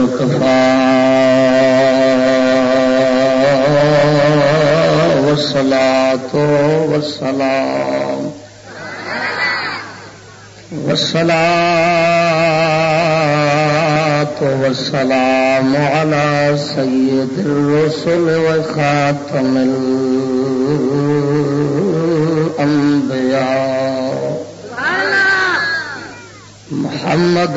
وكفى والصلاة والسلام. والصلاة والسلام على سيد الرسل وخاتم الأنبياء. محمد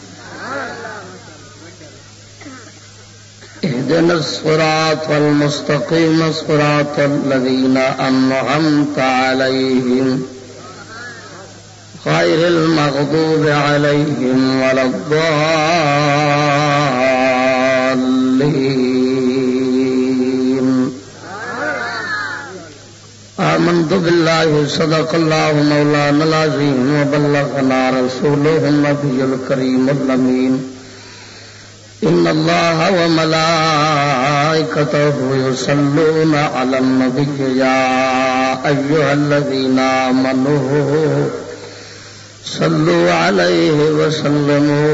اهدنا الصراط المستقيم صراط الذين أنعمت عليهم غير المغضوب عليهم ولا الضالين. آمنت بالله، صدق الله مولانا العظيم، وبلغنا رسوله النبي الكريم الأمين. إن الله وملائكته يصلون على النبي يا أيها الذين آمنوا صلوا عليه وسلموا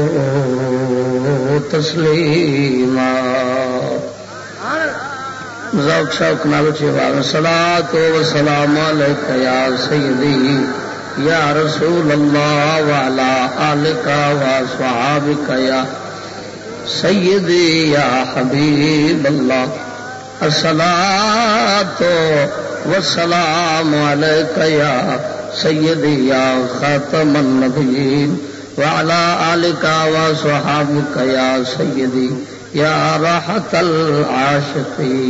تسليما ذوق شوق نال چیوار صلاة و سلام علیک یا سیدی، یا رسول اللہ وعلا آلکا و صحابکا یا سیدی یا حبیب اللہ الصلاة والسلام علیک یا سیدی یا خاتم النبیین وعلى آلك وصحابك يا سيدي يا راحة العاشقين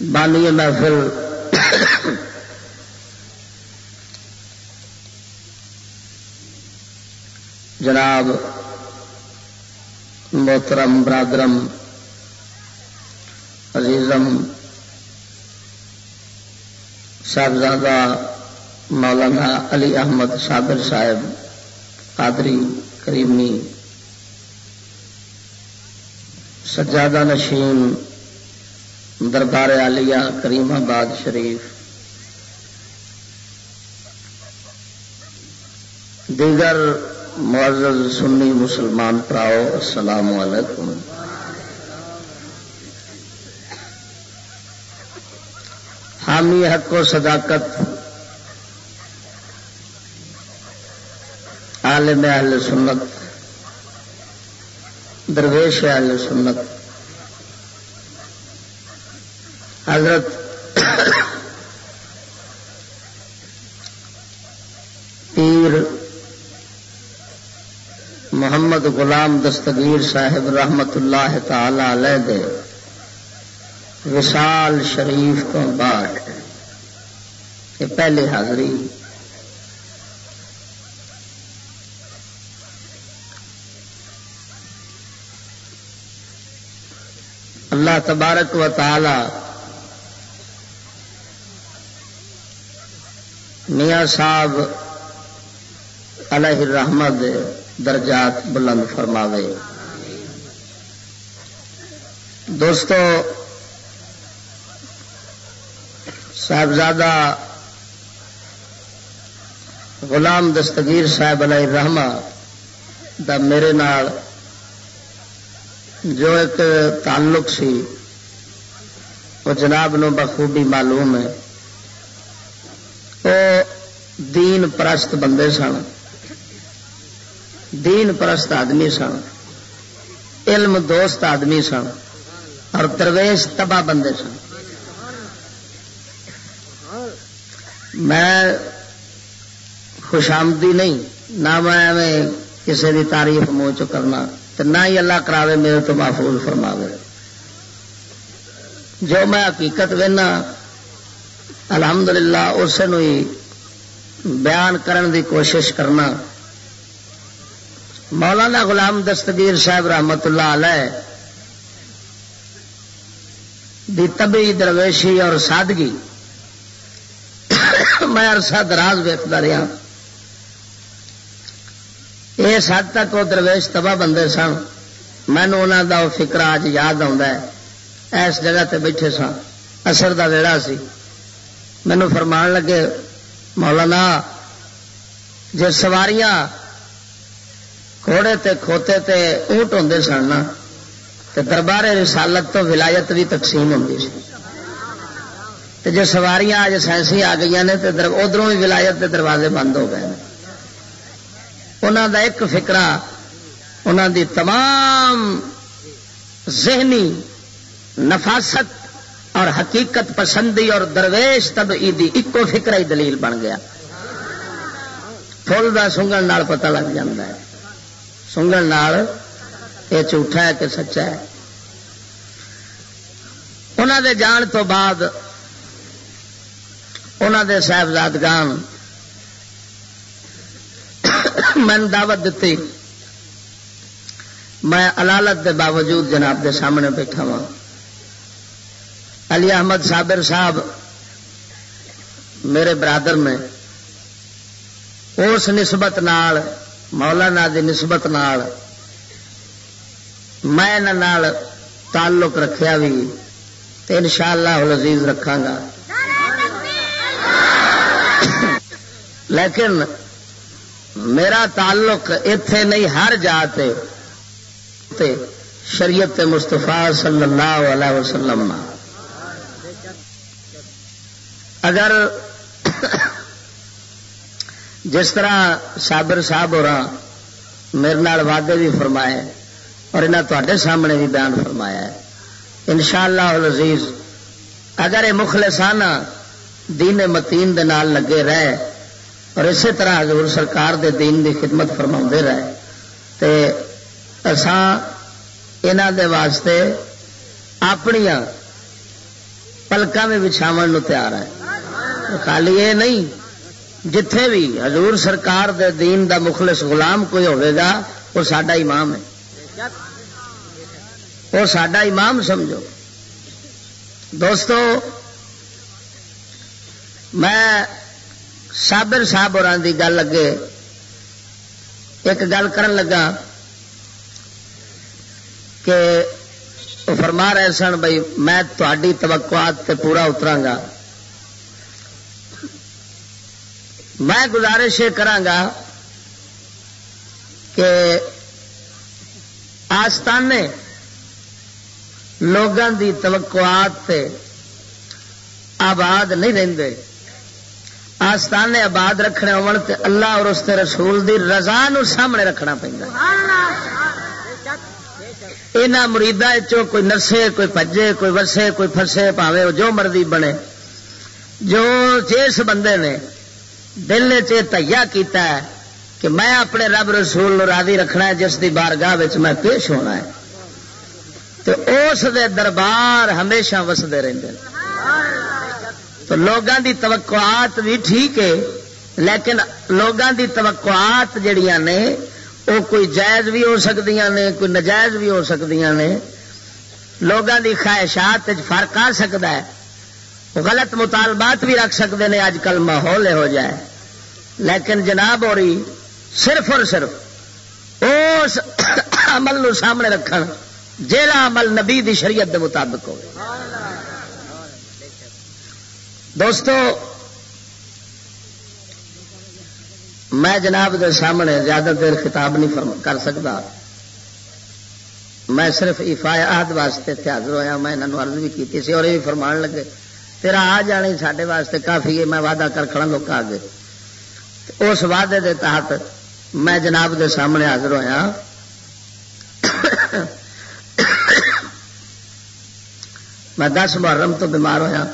بانی محفل جناب محترم، برادرم، عزیزم، صاحبزادہ مولانا علی احمد صابر صاحب، قادری، کریمی، سجادہ نشین، دربار عالیہ کریم آباد شریف، دیگر معزز سنی مسلمان پراؤ، السلام علیکم۔ حامی حق و صداقت عالم اہل سنت، درویش اہل سنت۔ حضرت پیر محمد غلام دستگیر صاحب رحمت اللہ تعالی علیہ دے وشال شریف تو بعد یہ پہلے حاضری اللہ تبارک و تعالی میاں صاحب علیہ الرحمت درجات بلند فرماوے۔ دوستو، صاحبزادہ غلام دستگیر صاحب علیہ رحمہ دا میرے نال جو ایک تعلق سی، وہ جناب نو بخوبی معلوم ہے۔ وہ دین پرست بندے سن۔ دین پرست آدمی سن، علم دوست آدمی سن، اور درویش تباہ بندے سن۔ میں خوش آمدی نہیں، نہ میں کسی کی تعریف منہ چ کرنا نہ ہی اللہ کراوے میرے تو محفوظ فرماوے۔ جو میں حقیقت وہنا الحمدللہ اس بیان کرن دی کوشش کرنا۔ مولانا غلام دستگیر صاحب رحمت اللہ علیہ دی طبی درویشی اور سادگی میں عرصہ دراز ویکتا رہا۔ اس حد تک وہ درویش تباہ بندے سن۔ مینو انہوں کا فکر اج یاد اس جگہ تے بیٹھے سن۔ اثر کا ویڑا سی۔ مینو فرمان لگے، مولانا جی سواریاں گھوڑے تے کھوتے تے اونٹ ہوں سن تو دربار رسالت تو ولایت بھی تقسیم ہوں سی۔ جو سواریاں اج سائنسی آ گئی نے تو ادھروں بھی ولایت کے دروازے بند ہو گئے انہوں دا ایک فکرا انہوں دی تمام ذہنی نفاست اور حقیقت پسندی اور درویش تب عیدی ایکو فکر ہی دلیل بن گیا۔ فل کا سنگن پتہ لگ جاتا ہے۔ سنگن یہ جھوٹا ہے کہ سچا ہے؟ انہوں دے جان تو بعد انہوں دے صاحبزادگان میں دعوت دیتی میں علالت دے باوجود جناب دے سامنے بیٹھا ہوں علی احمد صابر صاحب میرے برادر میں، اس نسبت نال مولانا دی نسبت نال، میں نال تعلق رکھیا بھی ان شاء اللہ لذیذ رکھا گا۔ لیکن میرا تعلق اتے نہیں، ہر جاتے شریعت مستفا صلی اللہ علیہ وسلم اگر جس طرح سابر صاحب ہو رہا میرے وعدے بھی فرمائے اور انہیں تے سامنے بھی بیان فرمایا ہے۔ ان شاء اللہ عزیز اگر یہ مخلصانہ دین متین دے نال لگے رہے اور اسی طرح حضور سرکار دے دین دی خدمت فرما رہے تو اسان دے واسطے اپنیا پلکا میں بچھاو تیار ہے خالی یہ نہیں جتھے بھی حضور سرکار دے دین دا مخلص غلام کوئی ہوئے گا، وہ سڈا امام ہے۔ وہ سڈا امام سمجھو۔ دوستو، میں سابر صاحب اور گل لگے ایک گل کرن لگا کہ فرما رہے سن بھائی میں تھوڑی توقعات تے پورا اترا گا۔ میں گزارش یہ کہ آستانے لوگوں کی توقعات آباد نہیں رہتے آستانے آباد رکھنے ہو اللہ اور اس رسول دی رضا نو سامنے رکھنا پہنا یہاں مریدا کوئی نرسے، کوئی پجے کوئی وسے کوئی فسے پاوے جو مرضی بنے۔ جو جس بندے نے دل چیا کیتا ہے کہ میں اپنے رب رسول راضی رکھنا ہے، جس کی بارگاہ میں پیش ہونا ہے۔ تو اس دے دربار ہمیشہ وستے رہتے تو لوگوں دی توقعات بھی ٹھیک ہے، لیکن لوگوں دی توقعات جڑیاں نے وہ کوئی جائز بھی ہو سکتی نے، کوئی نجائز بھی ہو سکتی نے۔ لوگوں دی خواہشات فرق آ سکتا ہے۔ غلط مطالبات بھی رکھ سکتے ہیں اج کل ماحول ہو جائے لیکن جناب ہو رہی صرف اور صرف اس عمل نو سامنے رکھ جا عمل نبی دی شریعت دے مطابق ہو دوستو، میں جناب دے سامنے زیادہ دیر خطاب نہیں کر سکتا۔ میں صرف افایا واسطے حاضر ہوا میں انہوں عرض بھی کی اور یہ فرمان لگے۔ تیرا آ جانے سڈے واسطے کافی ہے میں وعدہ کر کھڑا لوگ آگے اس وعدے دے تحت میں جناب دے سامنے حاضر ہوا میں دس محرم تو بیمار ہوا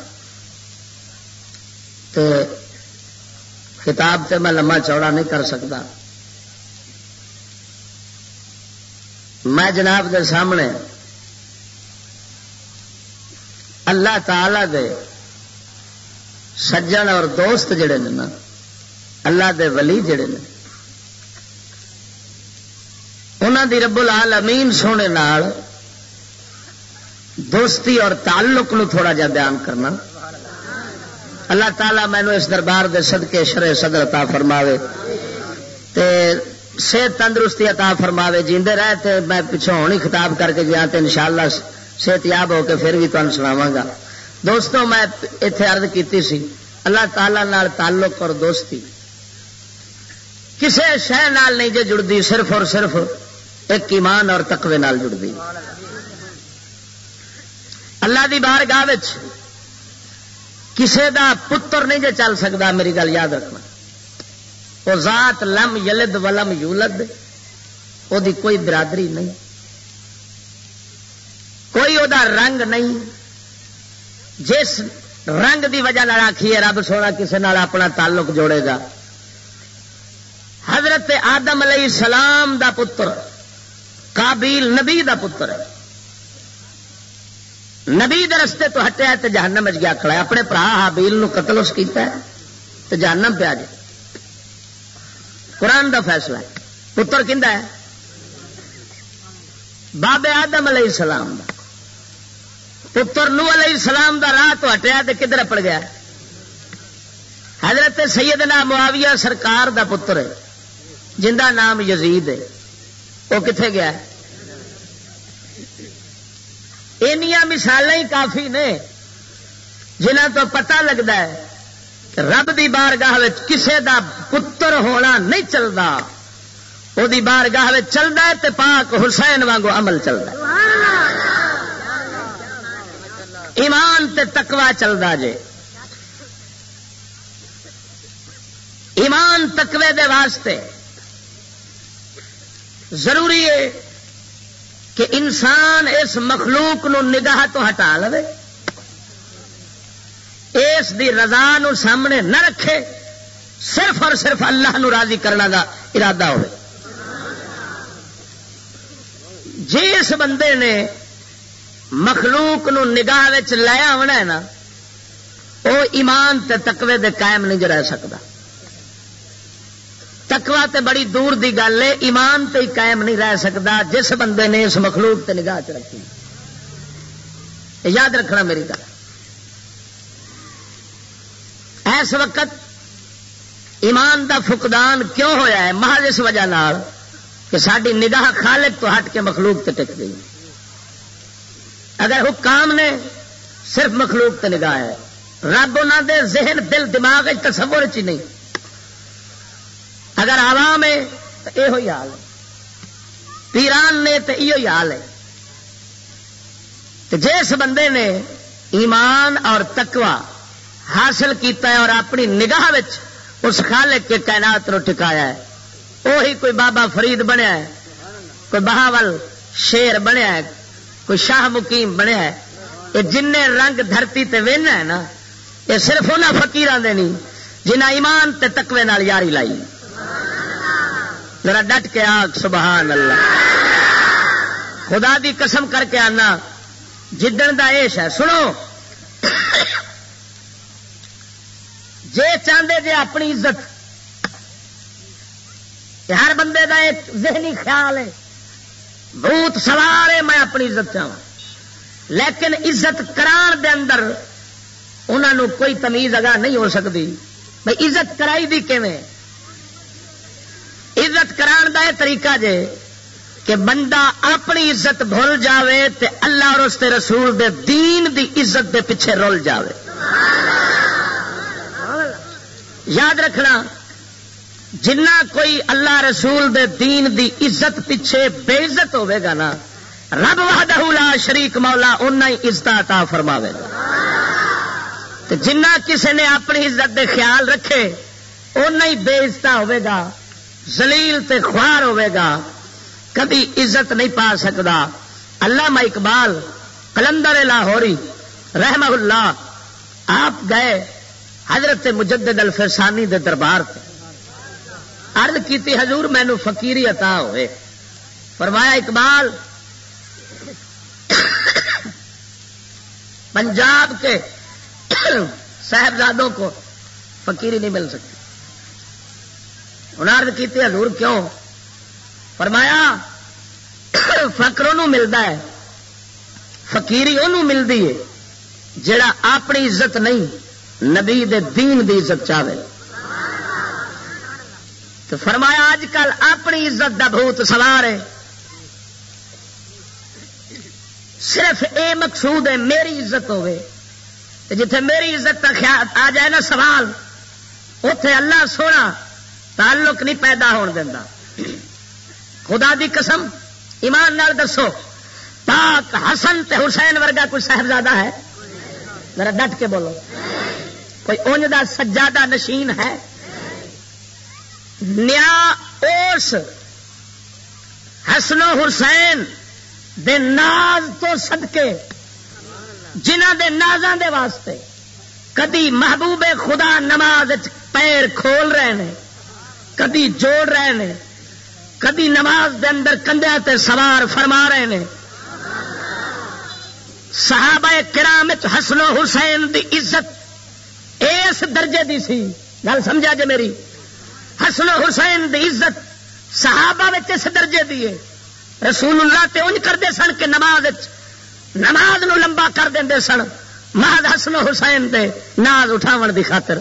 تو خطاب تے میں لما چوڑا نہیں کر سکتا میں جناب دے سامنے اللہ تعالی دے سجن اور دوست جڑے نے نا، اللہ دے ولی جڑے نے۔ انہوں دی رب العالمین سونے نال دوستی اور تعلق نو تھوڑا جا بیان کرنا۔ اللہ تعالیٰ مینو اس دربار دے صدقے شرے صدر عطا فرماوے۔ تے صحت تندرستی عطا فرماوے۔ جیندے رہے تے میں پچھوں ہونی خطاب کر کے گیا تے انشاءاللہ صحت یاب ہو کے پھر بھی تمہیں سناواں گا۔ دوستوں میں اتنے عرض کیتی سی، اللہ تعالی نال تعلق اور دوستی۔ کسے شہ نال نہیں جے جڑتی صرف اور صرف ایک ایمان اور تقوی نال جڑتی اللہ دی بار گاہ کسے دا پتر نہیں جے چل سکتا میری گل یاد رکھنا۔ وہ ذات لم یلد ولم یولد وہ دی کوئی برادری نہیں۔ کوئی وہ رنگ نہیں۔ جس رنگ دی وجہ آخیے رب سونا کسی نال اپنا تعلق جوڑے گا۔ حضرت آدم علیہ السلام دا پتر کابیل نبی دا پتر ہے۔ نبی رستے تو ہٹیا تو جہنم مچ گیا، کھڑا ہے۔ اپنے برا حابیل نو قتل اس کیتا ہے تو جہنم پہ آ جائے قرآن دا فیصلہ ہے۔ پتر کھندا ہے؟ بابے آدم علیہ السلام دا۔ پتر نو علیہ السلام دا راہ تو ہٹیا تو کدھر پڑ گیا؟ حضرت سیدنا معاویہ سرکار دا پتر ہے نام یزید ہے۔ وہ کتنے گیا؟ مثال ہی کافی نے جنہ تو پتا لگتا ہے کہ رب دی بارگاہ کسے دا پتر ہونا نہیں چلتا وہ بارگاہ چلتا ہے تو پاک حسین وانگو عمل چلتا ہے۔ ایمان تے تکوا چلتا جے۔ ایمان تکوے دے واسطے ضروری ہے کہ انسان اس مخلوق نو نگاہ تو ہٹا لے اس دی رضا نو سامنے نہ رکھے، صرف اور صرف اللہ نو راضی کرنا دا ارادہ ہو جس بندے نے مخلوق نو نگاہ لیا ہونا ہے نا وہ ایمان تے تقوی دے قائم نہیں رہ سکتا۔ تکوا تے بڑی دور دی گل ہے، ایمان تے ہی قائم نہیں رہ سکتا، جس بندے نے اس مخلوق تے نگاہ چ رکھی۔ یاد رکھنا میری گل۔ اس وقت ایمان دا فقدان کیوں ہویا ہے؟ محض اس وجہ کہ ساری نگاہ خالق تو ہٹ کے مخلوق تے ٹک گئی۔ اگر حکام نے صرف مخلوق تے نگاہ ہے، رب انہوں دے ذہن، دل، دماغ تصور چ نہیں۔ اگر عوام ہے تو یہ حال ہے۔ پیران نے تو یہ حال ہے۔ جس بندے نے ایمان اور تکوا حاصل کیتا ہے اور اپنی نگاہ اس خالق کے کائنات نو ٹکایا ہے وہی کوئی بابا فرید بنیا ہے، کوئی بہاول شیر بنیا ہے کوئی شاہ مقیم بنیا ہے، یہ جن رنگ دھرتی تے وہنا ہے نا، یہ صرف انہوں فکیران دے نہیں جنہ ایمان تے تقوی نال یاری لائی۔ ذرا ڈٹ کے آگ، سبحان اللہ۔ خدا دی قسم کر کے آنا، جدن دا ایش ہے، سنو۔ جے چاہتے جے اپنی عزت ہر بندے دا ایک ذہنی خیال ہے۔ بھوت سوار ہے، میں اپنی عزت چاہوں۔ لیکن عزت کران دے اندر انہوں کوئی تمیز اگاہ نہیں ہو سکتی۔ بھائی عزت کرائی دی کیویں؟ عزت کران دا یہ طریقہ جے کہ بندہ اپنی عزت بھول جاوے تے اللہ اور اس رسول دے دین دی عزت دے پیچھے رول جاوے۔ یاد رکھنا جنہ کوئی اللہ رسول دے دین دی عزت پیچھے بے عزت ہوے گا نا، رب وحدہ لا شریک مولا اُنہ ہی عزت عطا فرماوے گا۔ جنہ کسی نے اپنی عزت دے خیال رکھے اُنہ ہی بے عزت ہوے گا زلیل تے خوار ہوے گا۔ کبھی عزت نہیں پا سکتا اللہ اقبال کلندر لاہوری رحم اللہ، آپ گئے حضرت مجدد الفسانی دے دربار تے۔ عرض کیتی حضور مینو فقیری عطا ہوئے۔ فرمایا، اقبال، پنجاب کے صاحبزادوں کو فقیری نہیں مل سکتی۔ انارد کیتے، حضور کیوں؟ فرمایا فکر ملتا ہے فقیری انہوں ملتی ہے، جڑا اپنی عزت نہیں، نبی دے دین دی عزت چاہے تو فرمایا اج کل اپنی عزت دا بھوت سوار ہے۔ صرف اے مقصود ہے میری عزت ہوے جتھے میری عزت کا خیال آ جائے نا سوال اتے اللہ سونا تعلق نہیں پیدا ہون دینا خدا دی قسم، ایمان نال دسو، پاک حسن تے حسین ورگا کوئی صاحبزادہ ہے؟ ذرا ڈٹ کے بولو۔ کوئی اونج دا سجادہ نشین ہے؟ نیا اوس حسن و حسین دے ناز تو صدقے جنہ دے نازاں دے واسطے کدی محبوب خدا نماز پیر کھول رہے ہیں کدی جوڑ رہے ہیں کدی نماز دے اندر کندیا تے سوار فرما رہے ہیں صحابہ کرام حسن و حسین دی عزت اس درجے دی سی۔ گل سمجھا جی میری؟ حسن و حسین دی عزت صحابہ اس درجے دی ہے۔ رسول اللہ تے انج کرتے سن کہ نماز نماز نو لمبا کر دیں سن۔ مہد حسن و حسین دے ناز اٹھاون دی خاطر۔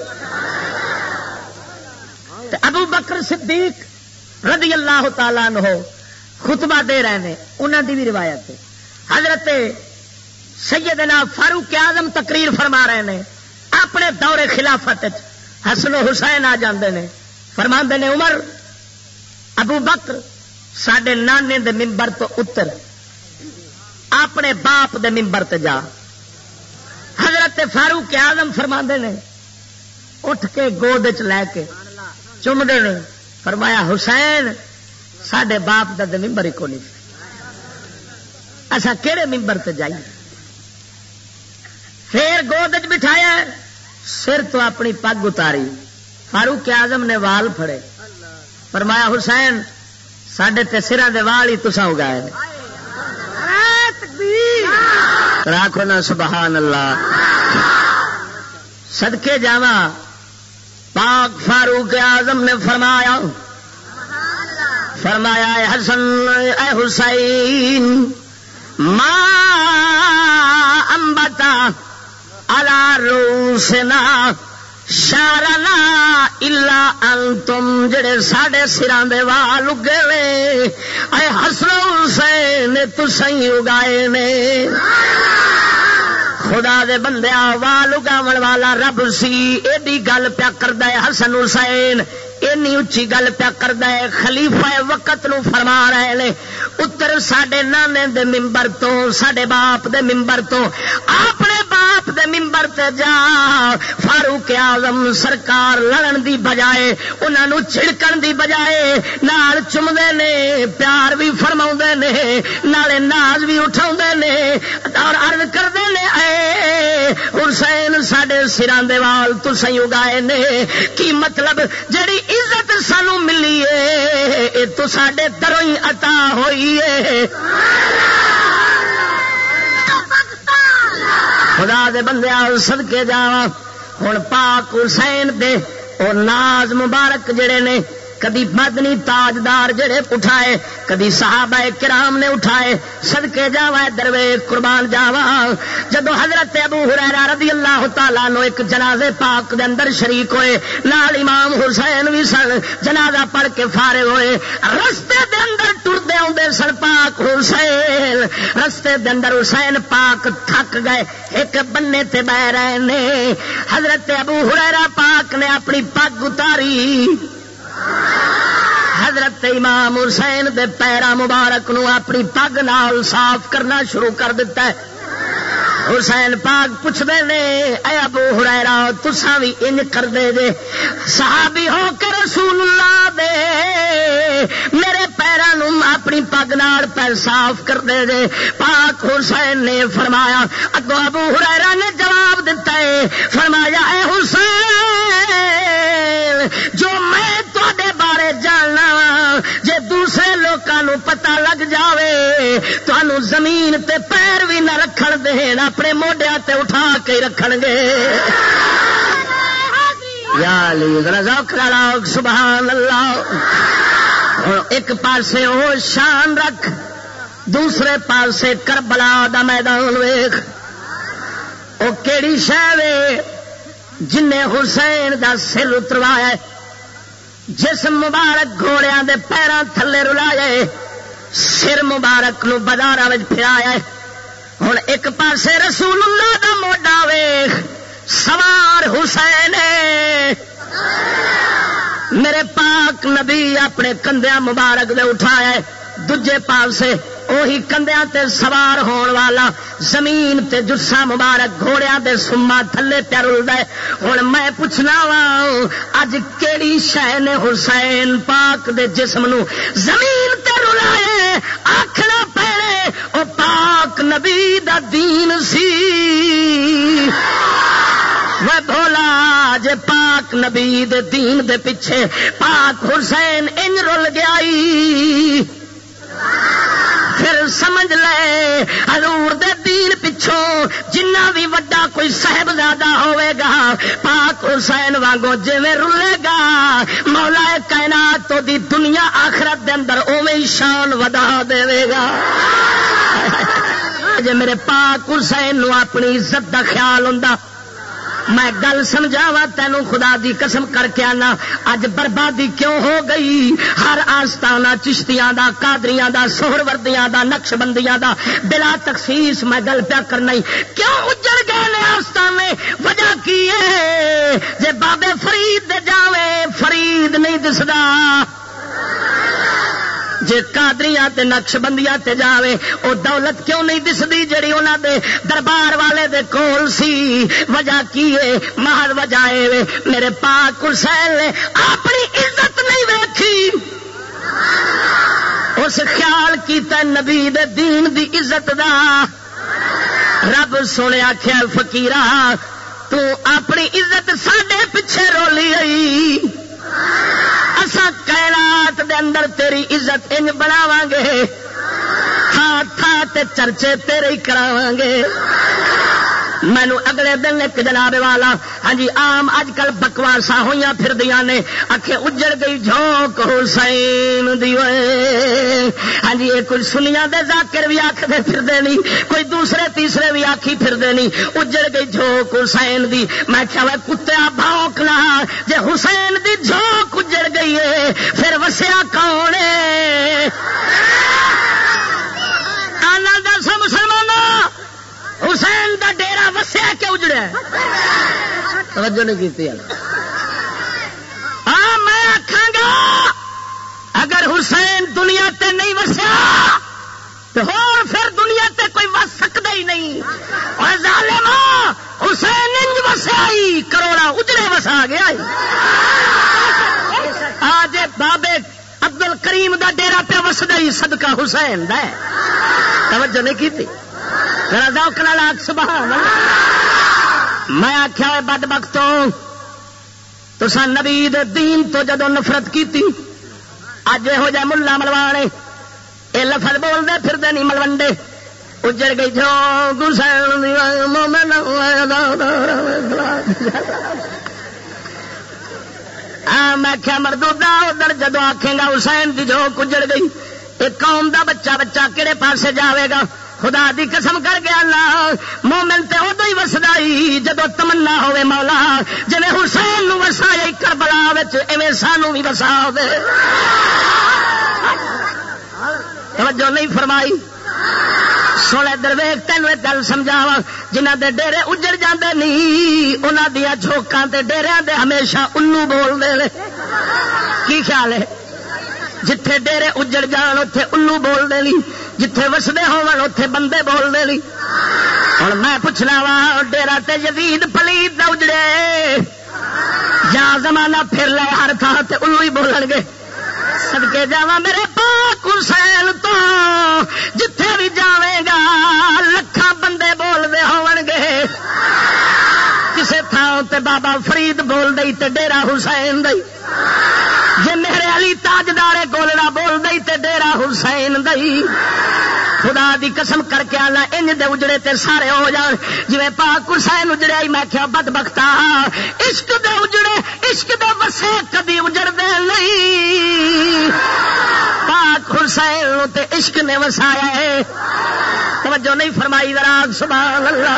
ابو بکر صدیق رضی اللہ تعالیٰ نو خطبہ دے رہے ہیں انہوں دی بھی روایت ہے۔ حضرت سیدنا فاروق اعظم تقریر فرما رہے ہیں اپنے دور خلافت حسن و حسین آ جاندے نے۔ فرما نے عمر، ابو بکر سڈے نانے دے ممبر تو اتر، اپنے باپ دے ممبر تے جا۔ حضرت فاروق آزم فرما نے، اٹھ کے گود چ لے کے چمڈے نے، فرمایا، حسین سڈے باپ کا ممبر ہی کو نہیں۔ اچھا کہڑے ممبر تے جائیے؟ پھر گود بٹھایا، سر تو اپنی پگ اتاری۔ فاروق آزم نے وال پھڑے۔ فرمایا حسین سڈے تے سرا دے وال ہی تسا اگائے راکھو نا سبحان اللہ۔ سدکے جاوا پاک فاروق اعظم نے فرمایا فرمایا اے حسن اے حسین ماں امبتا الا روسنا شارنا الا انتم، جڑے ساڈے سراں دے وال اگے وے۔ اے حسن حسین، تسیں اگائے نے۔ خدا دے بندے وال اگاون والا رب سی، ایڈی گل پیا کردا ہے حسن حسین۔ اینی اچھی گل پیا کردا ہے خلیفہ وقت نو فرما رہے نے اتر ساڈے نانے دے ممبر تو ساڈے باپ دے ممبر تو اپنے باپ دے ممبر تے جا فاروق اعظم سرکار لڑن دی بجائے انہاں نو چھڑکن دی بجائے نال چمدے نے پیار بھی فرماوندے نے نالے ناز بھی اٹھاوندے نے اور عرض کردے نے اے حسین ساڈے سران دے وال تسیں اگائے نے کی مطلب جڑی عزت سانو ملی ہے تو ساڈے دروں ہی عطا ہوئی ہے۔ خدا دے بندے سد کے جا ہوں پاک حسین دے، او ناز مبارک جڑے نے کدی مدنی تاجدار جڑے اٹھائے کدی صحابہ کرام نے اٹھائے سدکے جاوا دروے قربان جاوا جدو حضرت ابو ہریرا رضی اللہ تعالیٰ نو ایک جنازے پاک دے اندر شریک ہوئے، نال امام حسین بھی سن، جنازہ پڑھ کے فارے ہوئے، رستے دے اندر ٹرتے آدھے سن پاک حسین۔ رستے دے اندر حسین پاک تھک گئے، ایک بننے تے بہ رہے نے۔ حضرت ابو ہریرا پاک نے اپنی پگ اتاری۔ حضرت امام حسین دے پیرا مبارک نو اپنی پگ نال صاف کرنا شروع کر دیتا ہے۔ حسین پاک پوچھتے نے، اے ابو ہریرا تسا بھی انج کر دے۔ جے صحابی ہو کے رسول اللہ دے۔ میرے پیروں اپنی پگ نال پیر صاف کر دے۔ جے پاک حسین نے فرمایا اگو ابو ہریرا نے جواب دیتا ہے، فرمایا پتا لگ جائے تمہوں زمین تے پیر بھی نہ رکھ دین، اپنے موڈیا تے اٹھا کے رکھ گے۔ یا سبحان اللہ۔ ایک پاسے وہ شان رکھ، دوسرے پاسے کربلا دا میدان ویخ وہ کہڑی شہ جن حسین دا سر اتروایا جس مبارک گھوڑیا دے پیروں تھلے رلایا سر مبارک نو بازار پھرایا ہوں ایک پاسے رسول اللہ دا موڈا ویخ سوار حسین میرے پاک نبی اپنے کندیا مبارک دے اٹھایا دجے پاسے وہی کندیا تے سوار ہون والا، زمین تے جسا مبارک گھوڑیا دے سما تھلے پیا رلد ہوں میں پوچھنا وا، اج کیڑی شہ نے حسین پاک دے جسم نو؟ زمین تے رلائے آخنا پڑے او پاک نبی دا دین سی۔ وہ بولا جے پاک نبی دے دین دے پیچھے، پاک حسین ان رل گیا پھر سمجھ لے، حضور دے دین پچھوں جنہ بھی وڈا کوئی صاحب زیادہ ہوئے گا، پاک حسین وانگو جی رلے گا، مولا کائنات تو دی دنیا آخرت دے اندر اوے شان ودا دے گا۔ جی میرے پاک حسین نو اپنی عزت دا خیال ہوں میں گل سمجھاوا تینوں خدا دی قسم کر کے آنا۔ اج بربادی کیوں ہو گئی؟ ہر آستانہ چشتیاں دا، قادریاں دا، سہر وردیاں دا، نقش بندیاں دا۔ بلا تخصیص میں گل پیا کرنا کیوں اجڑ گئے نے آستانے؟ وجہ کی ہے؟ جے بابے فرید دے جاوے، فرید نہیں دسدا۔ جے کادریاں تے نقش بندیاں تے جاوے، او دولت کیوں نہیں دسدی جڑی انہاں دے دربار والے دے کول سی؟ وجہ کی ہے؟ وجہ اے میرے پاک حسین نے اپنی عزت نہیں ویکھی۔ اس خیال کیتا نبی دے دین دی عزت دا۔ رب سونے آخیا فکیرا تو اپنی عزت ساڈے پیچھے رولی آئی۔ اسا کائنات دے اندر تیری عزت انج بناو گے تھا تھا تے چرچے تیرے ہی کراو گے مینو اگلے دن ایک جناب والا ہاں جی آم اج کل بکواسا ہوئی پھر دیا نے آخے اجڑ گئی جھونک حسین دی ہاں جی یہ کوئی سنیا دے ذاکر بھی آخر پھر دے نہیں، کوئی دوسرے تیسرے بھی آخی پھر دے نہیں۔ اجڑ گئی جھونک حسین دی۔ میں کیا کتیا بھونک نہ جی حسین دی جھونک اجڑ گئی ہے، پھر وسیا کون آنا دس مسلمان حسین دا ڈیرا وسیا کہ اجڑا توجہ نہیں کی ہاں میں آخا گا، اگر حسین دنیا تے نہیں وسیا، تو اور پھر دنیا تے کوئی وس سکتا ہی نہیں۔ اور ظالم حسین انج وسیا کروڑا اجڑے وسا گیا آج بابے ابدل کریم کا ڈیرا پیا وسدا ہی، صدقہ حسین دا توجہ نہیں کی سبحان میں آخیا بد بخت تو نبی دین تو جدو نفرت کی اج یہ جہ ملا ملوانے یہ لفظ بولتے پھرتے نہیں ملوڈے اجڑ گئی جو گسین میں کیا مردو ادھر جدو آخے گا حسین کی جو کجڑ گئی ایک قوم دا بچہ بچہ کہڑے پاسے جاوے گا؟ خدا دی قسم کر کے اللہ، مومن تے ادو ہی وسدائی، جدو تمنا ہوے مولا جی حسین نو وسا کربلا ایویں سانو بھی وسا ہو توجہ نہیں فرمائی۔ سونے درویش تین ایک گل سمجھاوا جنہ دے ڈیرے اجڑ جاندے نہیں انہوں دیا جھوکاں تے ڈیرے دے ہمیشہ الو بول دے کی خیال ہے؟ جتھے ڈیرے اجڑ جان اتے الو بول دے جتھے وسدے اتے بندے بول دے لی ہوں میں پوچھنا وا ڈیرا تے یزید پلیت نہ اجڑے۔ جا زمانہ پھر لے، ہر تھان سے الو ہی بولن گے۔ سدکے جا میرے پاک حسین تو، جتھے بھی جاوے گا لکھان بندے بولتے ہون گے۔ کسے تھان تے بابا فرید بول دئی تے ڈیرا حسین دئی۔ جی میرے علی تاجدارے گولڑا بول دئی تے ڈیرا حسین دئی۔ خدا دی قسم کر کے آنا ان دے اجڑے تے سارے ہو جان۔ جی پاک حسین اجڑے، میں کیا بد بختا۔ عشق دے اجڑے، عشق دے وسے کدی اجڑ دے نہیں۔ پاک حسین تے عشق نے وسایا ہے۔ توجہ نہیں فرمائی دراگ سبحان اللہ۔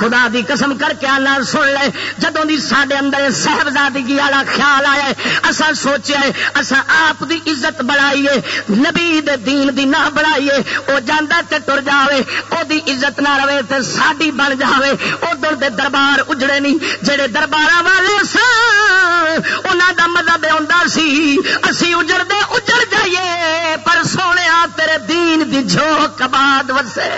خدا دی قسم کر کے آنا سن لے۔ جدوں دی سڈے اندر صاحبزادگی والا خیال آیا اصا سوچیا اصا آپ دی عزت بڑھائیے نبی دے دین دی نہ بڑھائیے وہ جانا تے ٹر جاوے، او دی عزت نہ رہے تے ساڈی بن جاوے۔ ادھر دے دربار اجڑے نہیں جڑے دربار والے سن دا مذہب آتا سی۔ اسی اجڑ دے اجڑ جائیے، پر سونے تیرے دین دی جھوک بعد وسے۔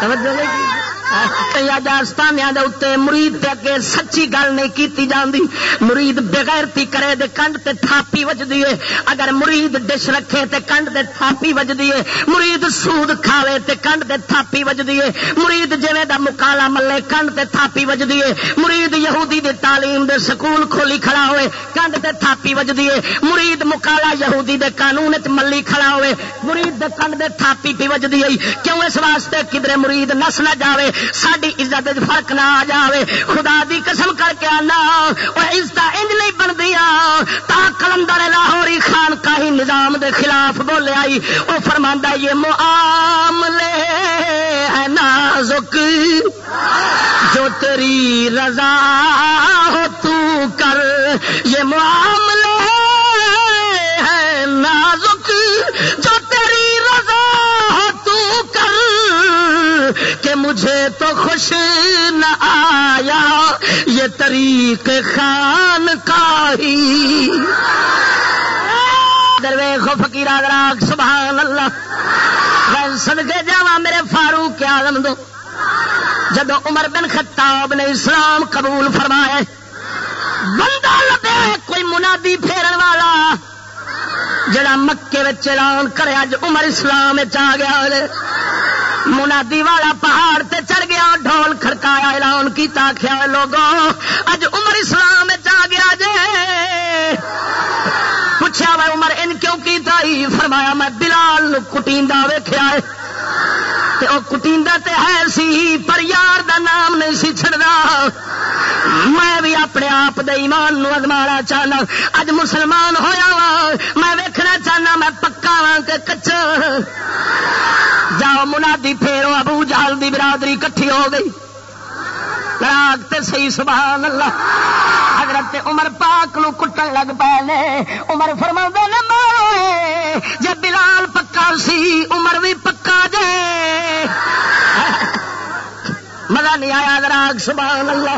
توجہ نہیں مرید دے اگے سچی گل نہیں کی جاندی۔ مرید بغیرتی کرے دے کنڈ تے تھاپی وجدی ہے اگر مرید ڈش رکھے تے کنڈ تے تھاپی وجدی ہے مرید سود کھاوے تے کنڈ تے تھاپی وجدی ہے مرید جویں دا مکالا ملے کنڈ تے تھاپی وجدی ہے مرید یہودی دی تعلیم دے سکول کھولی کھڑا ہوئے کنڈ تے تھاپی وجدی ہے مرید مکالا یہودی دے قانون وچ ملی کھڑا ہوئے۔ مرید دے کنڈ دے تھاپی پی وجدی ہے کیوں اس واسطے کدھر مرید نس نہ جاوے؟ ساری عزت فرق نہ آ جائے خدا دی قسم کر کے آنا۔ وہ عزت انج نہیں بنتی تا کلندر لاہوری خان کا ہی نظام دے خلاف بولے آئی۔ وہ فرما یہ معاملے ہے نازک۔ جو تیری رضا ہو تو کر، یہ معاملے کہ مجھے تو خوش نہ آیا یہ طریق خان کا ہی۔ درویخ فکیر راگ، سبحان اللہ۔ میں سن کے جا میرے فاروق کیا دو۔ جب عمر بن خطاب نے اسلام قبول فرمائے، بندہ لگے کوئی منادی پھیرن والا، جڑا مکے اعلان کرے اج عمر اسلام آ گیا منادی والا پہاڑ تے چڑھ گیا، ڈھول کھڑکایا، اعلان کیتا کیا لوگوں اج عمر اسلام آ گیا جے۔ پوچھا میں عمر ان کیوں کیتا ہی فرمایا، میں بلال کٹیندا ویخیا وہ کٹیندا تے ہے سی، پر یار دا نام نہیں سی چڑھتا میں بھی اپنے آپ دے ایمان نو ازمانا چاہنا۔ اج مسلمان ہویا وا، میں ویکھنا چاہنا، میں پکا وا کہ کچا جاؤ منادی پھیرو، ابو جال دی برادری کٹھی ہو گئی۔ تے صحیح، سبحان اللہ۔ حضرت عمر پاک نو کٹن لگ پے نے عمر فرما نے جب بلال پکا سی، عمر بھی پکا جے۔ مزہ نہیں آیا راگ سبحان اللہ۔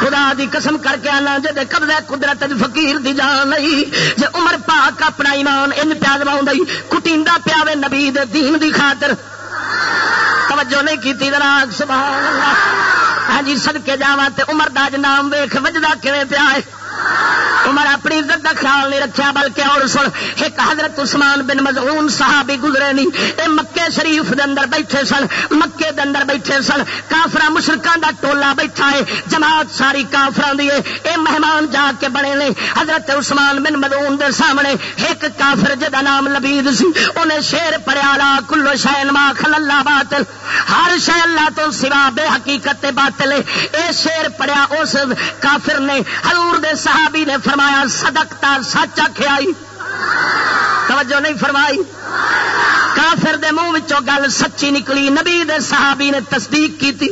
خدا دی قسم کر کے آنا جی قبضہ قدرت فقیر دی جان نہیں جی عمر پاک اپنا ایمان ان پیا دما کٹیندا پیا نبی دے دین دی خاطر۔ توجہ نہیں کی راگ سبحان اللہ۔ ہاں جی سدکے جا عمر داج نام ویخ وجدا کیون پیا ہے؟ عمر اپنی عزت کا خیال نہیں رکھا بلکہ اور سن، ایک حضرت عثمان بن مزعون صحابی گزرے نہیں۔ اے مکے شریف دے اندر بیٹھے سن، مکے دے اندر بیٹھے سن۔ کافر مشرکان دا ٹولا بیٹھا ہے، جماعت ساری کافران دی اے مہمان جا کے بنے نے۔ حضرت عثمان بن مزعون دے سامنے ایک کافر جدا نام لبید سی۔ انہیں شیر پڑیا لا کلو شین ما خل اللہ باطل۔ ہر شے اللہ تو سوا بے حقیقت باطل اے شیر پڑیا اس کافر نے حضور دے صحابی نے فرمایا سدکتا سچ آئی۔ توجہ نہیں فرمائی۔ کافر دے منہ گل سچی نکلی، نبی دے صحابی نے تصدیق کی تھی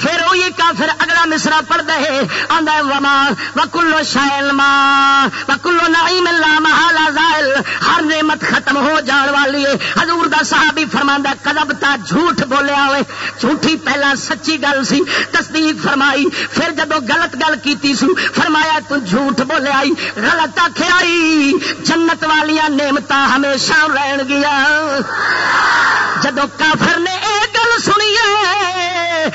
پھر وہی کافر اگلا مصرا پڑھتا ہے آدھا وما وکلو شائل ماں وکلو نائی ملا محالا زائل ہر نعمت ختم ہو جان والی ہے۔ حضور دا صحابی فرماندا کدب تا جھوٹ بولیا ہوئے۔ جھوٹی پہلا سچی گل سی، تصدیق فرمائی۔ پھر جدو غلط گل کیتی سو فرمایا تو جھوٹ بولیا آئی۔ غلط آخیا آئی، جنت والیاں نعمت ہمیشہ رہن گیا۔ جدو کافر نے ایک گل سنی ہے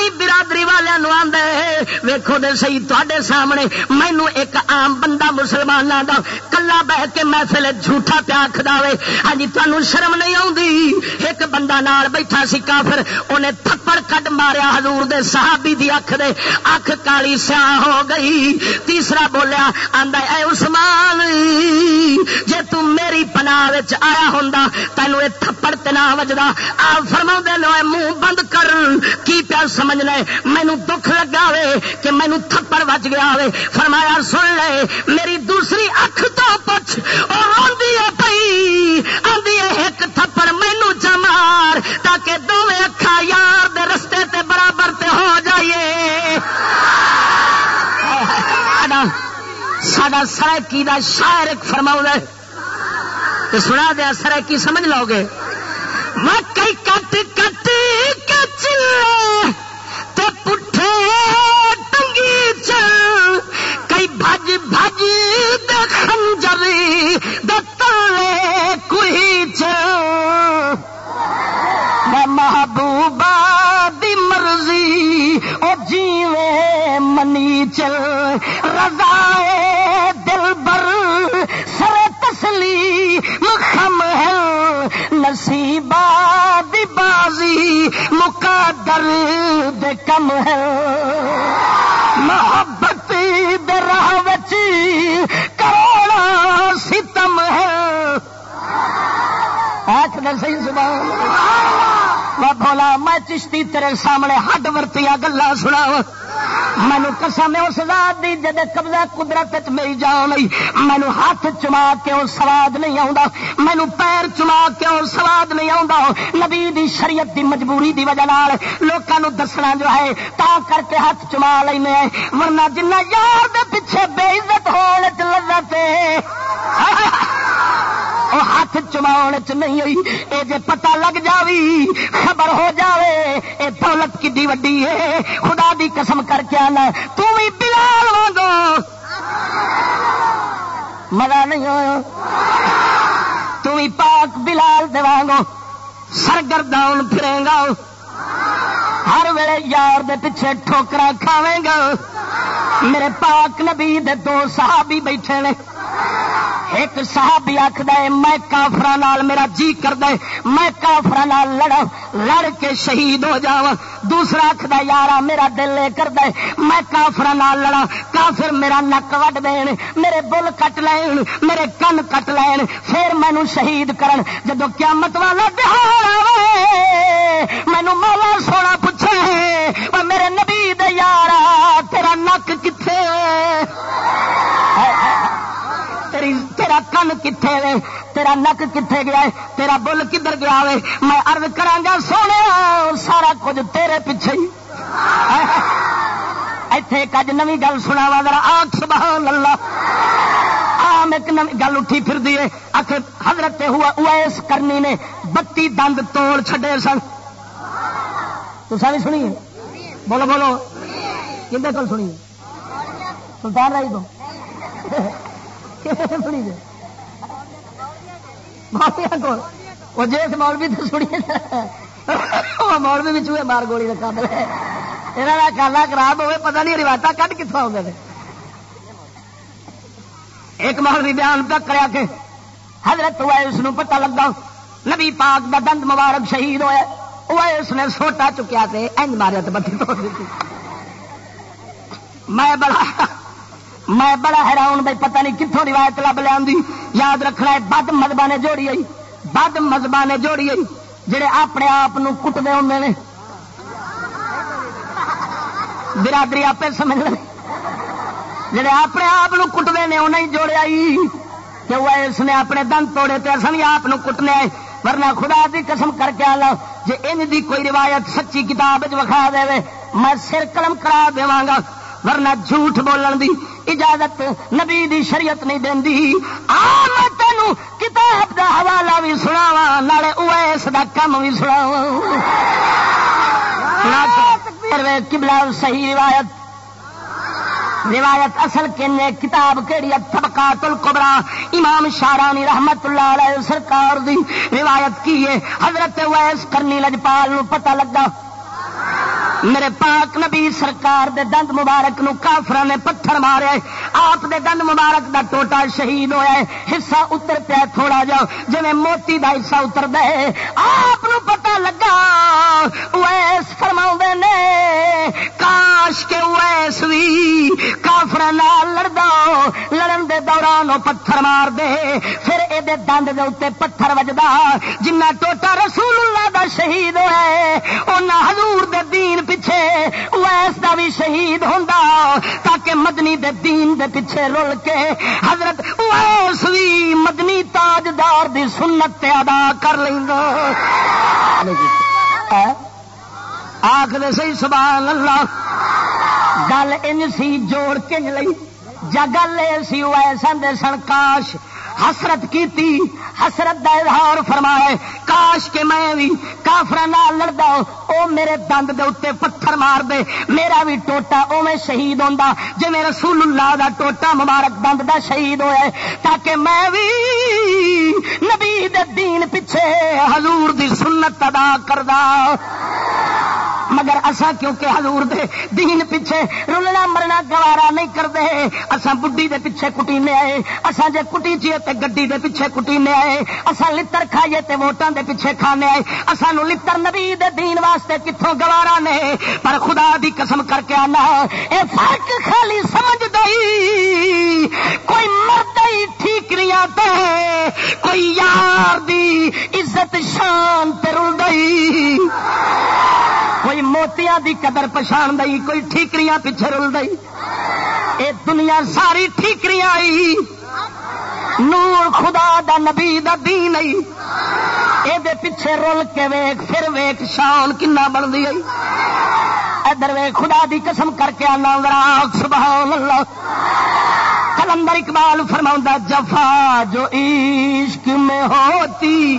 اپنی برادری والوں آدھے ویکو دے سی تے سامنے مینو ایک عام بندہ مسلمانوں دا کلا بہ کے محفل جھوٹا پیا کھداوے ہاں جی تمہیں شرم نہیں آتی ایک بندہ نال بیٹھا سی کافر انہیں تھپڑ کٹ ماریا حضور دے صحابی دی اکھ دے۔ اکھ کالی سیاہ ہو گئی۔ تیسرا بولیا، آندا اے عثمان، جے تم میری پناہ آیا ہوں تینوں یہ تھپڑ تنا وجدا۔ آپ فرما لو منہ بند کر۔ کی پیا سمجھ لے مینو دکھ لگا وے کہ مینو تھپڑ بج گیا وے۔ فرمایا، سن لے، میری دوسری اکھ تو پچھ اور آدھی ہے پی آدھی ایک تھپڑ مینو چمار تاکہ دونوں اکھا یار دے رستے تے برابر تے ہو جائیے۔ سڈا سرکی کا شاعر ایک فرما تو سنا دیا سرکی سمجھ لو گے۔ میں کئی کٹ کٹ کے چلے کئی بھج بھج دے خنجری دے کوئی چل میں محبوبہ دی مرضی، او جیوے منی چل۔ رضا دل بر، سر تسلی مخم ہے۔ نصیبہ دی بازی مقادر دے کم ہے۔ محبت راہ بچی کروڑا ستم ہے آخ دے صحیح زبان میں بولا، میں چشتی تیرے سامنے ہڈ ورتیا گلا سنا مینو قسم اس ذات دی جد قبضہ قدرت میری جان آئی مینو ہاتھ چما کے وہ سواد نہیں آتا مینو پیر چما کے وہ سواد نہیں آتا نبی دی شریعت دی مجبوری دی وجہ لوگوں دسنا جو ہے، تا کر کے ہاتھ چما لینے ورنہ جنہ یار دے پیچھے بے عزت ہونے لذت وہ ہاتھ چما چ نہیں ہوئی، اے جے پتہ لگ جاوی، خبر ہو جاوے، اے دولت کی وڈی ہے، خدا دی قسم کر کے آنا تم بھی بلال وانگو مزہ نہیں ہو تم بھی پاک بلال دے وانگو سرگردان پھرے گا ہر ویلے یار دے پیچھے ٹھوکرا کھاویں گا میرے پاک نبی دے دو صحابی بیٹھے نے۔ ایک صحابی آخد میں کافر میرا جی کر دے میں کافر لڑا لڑ کے شہید ہو جا دوسرا آخد یار میرا دل کر دے میں کافر لڑا کافر میرا نک وڈ دین، میرے بل کٹ لین، میرے کن کٹ لین، پھر مینو شہید کرن۔ جدو قیامت والا دہاڑ مینو مولا سونا پوچھے میرے نبی تیرا کن کتنے وے؟ تیرا نک کتنے گیا ہے؟ تیرا بل کدھر گیا وے؟ میں ارد کرا گا سونے، سارا کچھ تیرے پیچھے ہی۔ اتے ایک اج نمی گل سنا وا ذرا آخ سبحان اللہ۔ آم ایک نمی گل اٹھی پھر دیے آخر حضرت ہوا اویس کرنی نے بتی دند توڑ چھڈے سن۔ تو ساری سنیے بولو بولو۔ کھے کل سنیے سلطان رائی تو سنی وہ جیس مولوی تو سنی مولوی بھی چوہے مار گولی رکھا دے۔ یہاں کا کالا خراب ہوئے، پتہ نہیں روایت کٹ کتوں ہو گئے ایک مولوی بیان پہ کرا کے حضرت ہوا اس پتہ لگا، نبی پاک دا دند مبارک شہید ہوا وہ اس نے سوٹا چکیا تے اینج ماریا تو بتی توڑ دیتی۔ میں بڑا میں بڑا حیران بھائی، پتہ نہیں کتوں روایت لب لیا یاد رکھنا ہے، بد مذہب نے جوڑی آئی۔ بد مذہب نے جوڑی آئی۔ جڑے اپنے آپ کٹتے ہوں نے۔ برادری آپ سمجھ لے جڑے اپنے آپ کٹتے ہیں انہیں جوڑیا کہ وہ اس نے اپنے دن توڑے تو اصل بھی آپ کٹنے آئے۔ ورنہ خدا دی قسم کر کے آ جی ان دی کوئی روایت، سچی کتاب وکھا دے میں سر قلم کرا داگا ورنہ جھوٹ بولن دی اجازت نبی دی شریعت نہیں دینی۔ آ میں تینوں کتاب دا حوالہ بھی سناوا نالے اویس دا کم بھی سناوا کبلا صحیح روایت۔ روایت اصل کنے، کتاب کہڑی طبقات القبرا۔ امام شارانی رحمت اللہ علیہ سرکار دی روایت کی ہے۔ حضرت ویس کرنی لجپال پتہ لگا۔ میرے پاک نبی سرکار دے دند مبارک نو کافر نے پتھر مارے، آپ دے دند مبارک دا ٹوٹا شہید ہویا ہے، حصہ اتر پیا تھوڑا جا جی موتی دا حصہ اتر دے آپ پتا لگا ویس فرما نے، کاش کے ویس بھی کافر لڑدا، لڑن دے دوران پتھر مار دے، پھر یہ دند دے اتنے پتھر وجدا، جنہ ٹوٹا رسول اللہ دا شہید ہوا حضور دے دین پیچھے ویس دا بھی شہید ہوں تاکہ مدنی دے دین دے پیچھے رول کے حضرت ویس بھی مدنی تاجدار دی سنت ادا کر نہیں آخ دے سی سبحان اللہ۔ گل ان سی جوڑ کنج لئی۔ جا گل سی ویسا دے سن کاش۔ حسرت کی حسرت کا اظہار فرمائے، کاش کے میں بھی کافر لڑتا او میرے دند دے اتنے پتھر مار دے، میرا بھی ٹوٹا او میں شہید ہوتا جی میرا رسول اللہ دا ٹوٹا مبارک دند دا شہید ہوئے تاکہ میں بھی نبی دے دین پیچھے حضور دی سنت ادا کردہ۔ مگر اسا کیونکہ حضور دے دین پیچھے رلنا مرنا گوارا نہیں کرتے اسا بڈی دے پیچھے کٹی نے آئے اسا جے کٹی چیے تے گڈی دے پیچھے کٹی نے آئے اسا لتر کھائیے تے ووٹاں دے پیچھے کھانے آئے اسا نو لتر نبی دے دین واسطے کتوں گوارا نے، پر خدا دی قسم کر کے آنا، اے فرق خالی سمجھ دئی، کوئی مرد ہی ٹھیکریاں تے کوئی یار دی عزت شان تے رل دئی۔ کوئی کوئی موتیاں دی قدر پچھان دئی، کوئی ٹھیکریاں پیچھے رل دئی۔ اے دنیا ساری ٹھیکریاں آئی نور خدا دا نبی دا دین آئی اے دے پیچھے رول کے ویک پھر ویک شان کنا بنتی آئی ادھر ویک خدا دی قسم کر کے آنا وراک سبحان اللہ کلندر اقبال فرما جفا جو عشق میں ہوتی۔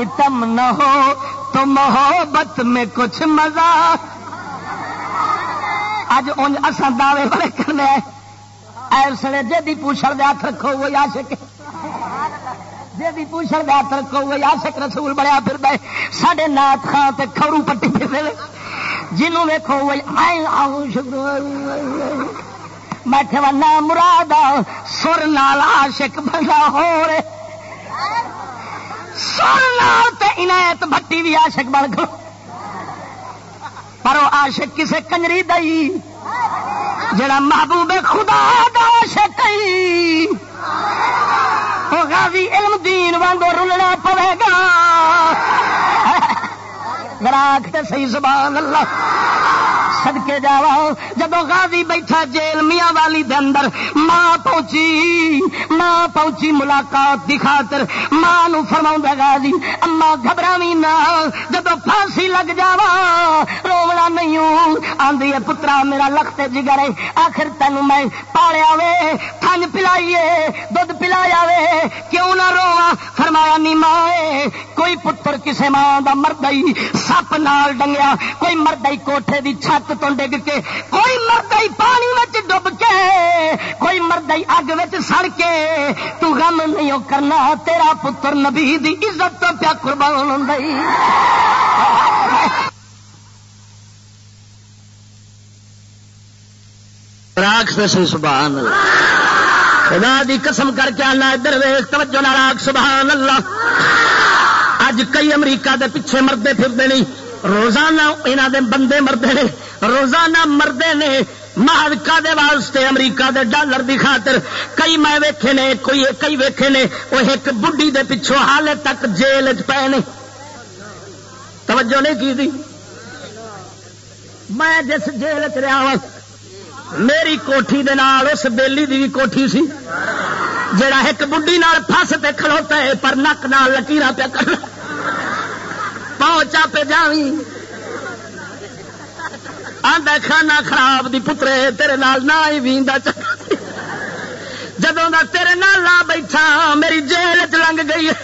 ستم نہ ہو تو محبت میں کچھ مزہ۔ اج ان اصل دعوے بڑے کرنے ایسے جی پوچھل دے ہاتھ رکھو، وہی آشک جی پوچھل دے ہاتھ رکھو، وہی آشک رسول بڑا پھر دے سڈے نات خان تے کھورو پٹی پھر جنوں ویکو وہی میں کہ مراد سر نال عاشق بنا ہو رہے۔ عنایت بھٹی بھی آشک بن گو پر وہ آشک کسے کنجری دئی، جڑا محبوب خدا دا عاشق وہ غازی علم دین وانگو رلنا پڑے گا۔ گراک تے صحیح زبان اللہ۔ سدکے جا جب غازی بیٹھا جیل میاں والی دے اندر، ماں پہنچی ماں پہنچی ملاقات دی خاطر۔ ماں نو فرما غازی، اما گھبراوی نہ، جب پھانسی لگ جا رونا نہیں ہوں۔ آدھی پترا میرا لخت جگر ہے۔ آخر تین میں پالیا وے، تھن پلائیے دھد پلایا وے۔ کیوں نہ رواں فرمایا، نی ماں کوئی پتر کسے ماں دا مرد سپ نال ڈنگیا، کوئی مرد کوٹھے دی چھت تو ڈگ کے کوئی مرد پانی میں ڈب کے، کوئی مرد اگ سڑ کے، تو غم نہیں کرنا، تیرا پتر نبی دی عزت تو پیا قربان دئی راک سے سبحان اللہ۔ خدا دی قسم کر کے آنا ادھر ویخ توجہ نہ راک سبحان اللہ۔ اج کئی امریکہ دے پیچھے مردے پھرتے نہیں۔ روزانہ یہاں دے بندے مردے نے، روزانہ مردے نے مہارکا دے واسطے امریکہ دے ڈالر دی خاطر کئی میں ویکھے نے، کوئی کئی ویکھے نے، وہ ایک بڈی دے پچھوں حالے تک جیل پے نے۔ توجہ نہیں کی دی؟ میں جس جیل چ رہا ہوں میری کوٹھی دے نال، اس بیلی دی بھی کوٹھی سی جڑا ایک بڈی نال پھس تے کھڑوتا ہے، پر نک نال لکیرا پیا کرنا۔ پہنچا پہ جاوی آدھا کھانا خراب دی پترے، تیرے نال نہ ہی ویندا جدوں دا تیرے نال نہ بیٹھا، میری جیل چ لنگ گئی۔ ہے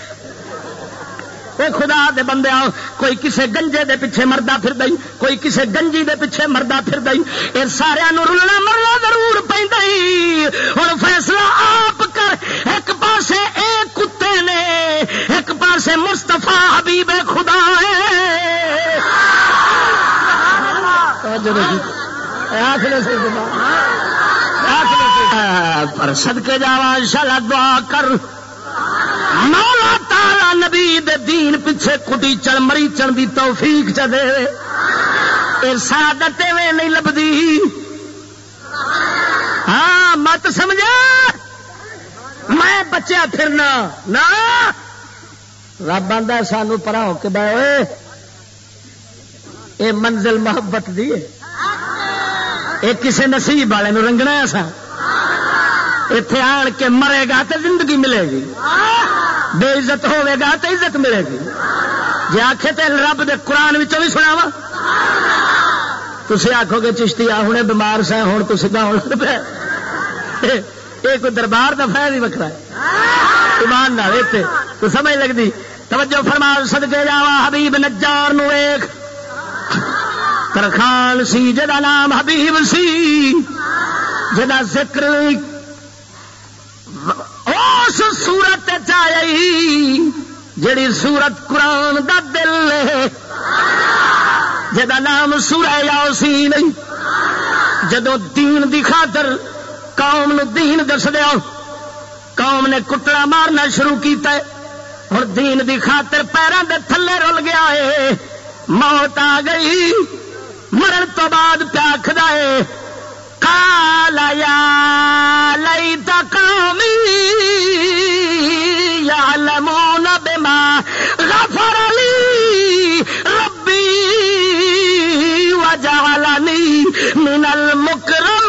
اے خدا دے بندے آؤ، کوئی کسے گنجے دے پیچھے مردہ پھر دئی، کوئی کسے گنجی دے پیچھے مردہ پھر دئی۔ اے سارے رلنا مرنا ضرور پہ ہوں فیصلہ آپ کر، ایک پاسے اے نے. ایک پاسے مستفا حبیب خدا ہے. پر سدکے جا شالا دعا کر. مولا تالا نبی دے دین پیچھے کٹی چل مری چل دی توفیق چ دے. اے سعادت میں نہیں لبدی ہاں مت سمجھا. میں بچیا پھرنا۔ نہ رب آدھا سانو پرا ہو کے بہ اے منزل محبت دی اے کسے نصیب والے رنگنا ہے سا۔ اتے آن کے مرے گا تو زندگی ملے گی۔ بے عزت ہوے گا تو عزت ملے گی۔ جی آخے تو رب دے قرآن بھی سنا وا تھی آخو گے چشتی آ ہوں بمار سا ہوں تو سیدھا ہوں یہ کوئی دربار کا فائد ہی وکرا ہے۔ ایمان نہ تو سمجھ لگتی توجہ فرما سدکے جاوا حبیب نجار نو ایک ترخان سی جا نام حبیب سی۔ جا ذکر اس سورت چی جڑی سورت قرآن دا دل جا نام سورا یا سی نہیں جدو دین دی خاطر قوم نو دین دس دیا قوم نے کٹڑا مارنا شروع کیتا ہے۔ اور دین دی خاطر پیروں دے تھلے رل گیا ہے۔ موت آ گئی۔ مرن تو بعد پیاکھ ہے۔ کالا یا لئی تقامی یا لمون بما غفر لی ربی وجعلنی من المکرمی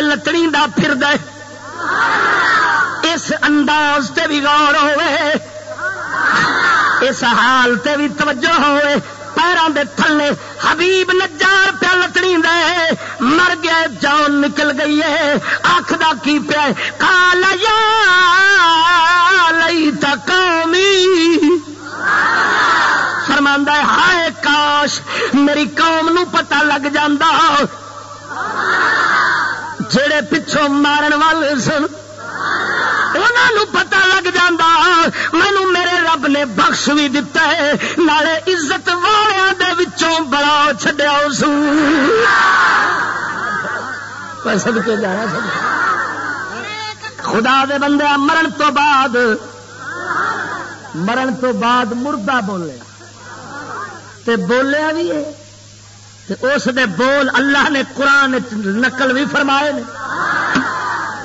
لتڑی دا پھر دے اس انداز تے بھی غور ہوئے۔ اس حال تے بھی توجہ ہوئے۔ پیروں دے تھلے حبیب نجار پیا لتڑی دے مر گیا جان نکل گئی ہے۔ آخ دا کی پیا کالا یا لئی قومی۔ فرماندہ ہے، ہائے کاش، میری قوم نو پتہ لگ جاندہ جڑے پچھوں مارن والے سن انہوں پتا لگ جا مینو میرے رب نے بخش بھی دتا ہے، نالے عزت والوں بڑا چڈیا سو کے جانا خدا دے بندے، مرن تو بعد، مرن تو بعد مردہ بولیا تے بولیا بھی ہے۔ اس دے بول اللہ نے قرآن نقل بھی فرمائے نے۔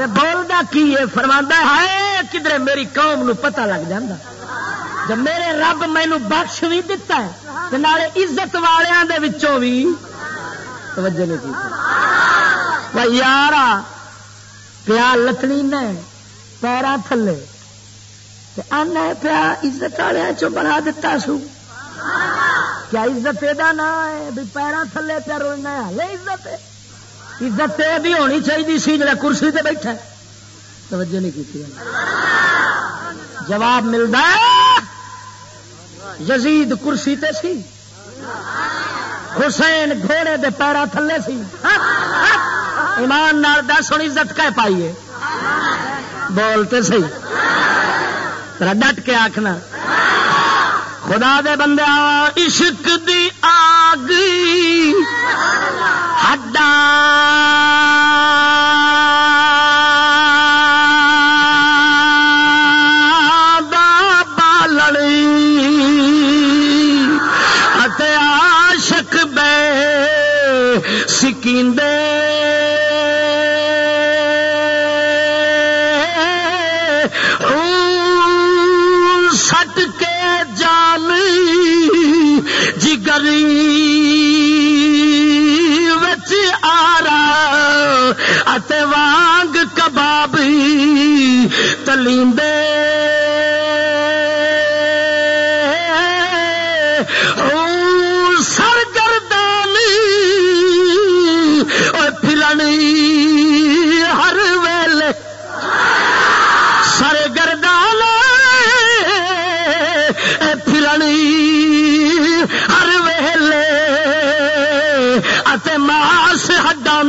بولدا کی ہے؟ فرما ہے کدھر میری قوم نو پتہ لگ جاندہ جب میرے رب مینو بخش بھی دتا ہے تو نالے عزت والوں دے وچوں بھی توجہ نہیں کی۔ یار پیا لکڑی نے پیرا تھلے۔ آنا پیا عزت والوں چ بنا دتا سو کیا عزت یہ نہ ہے بھی پیرا تھلے پیا رونا ہے؟ عزت ہے۔ عزت بھی ہونی چاہیے سی جا کرسی سے بیٹھا توجہ نہیں کی جواب ملتا یزید کرسی تے سی۔ حسین گھوڑے دے پیرا تھلے سی۔ ایمان نال دس ہوں عزت کہ پائیے۔ بولتے سی۔ ترا ڈٹ کے آخنا خدا دے بندے عشق دی آگ ہڈا آتے وانگ کباب تلیندے سر ہر ویلے۔ سر گردان پھلنی ہر ویلے۔ اتے ماس ہڈاں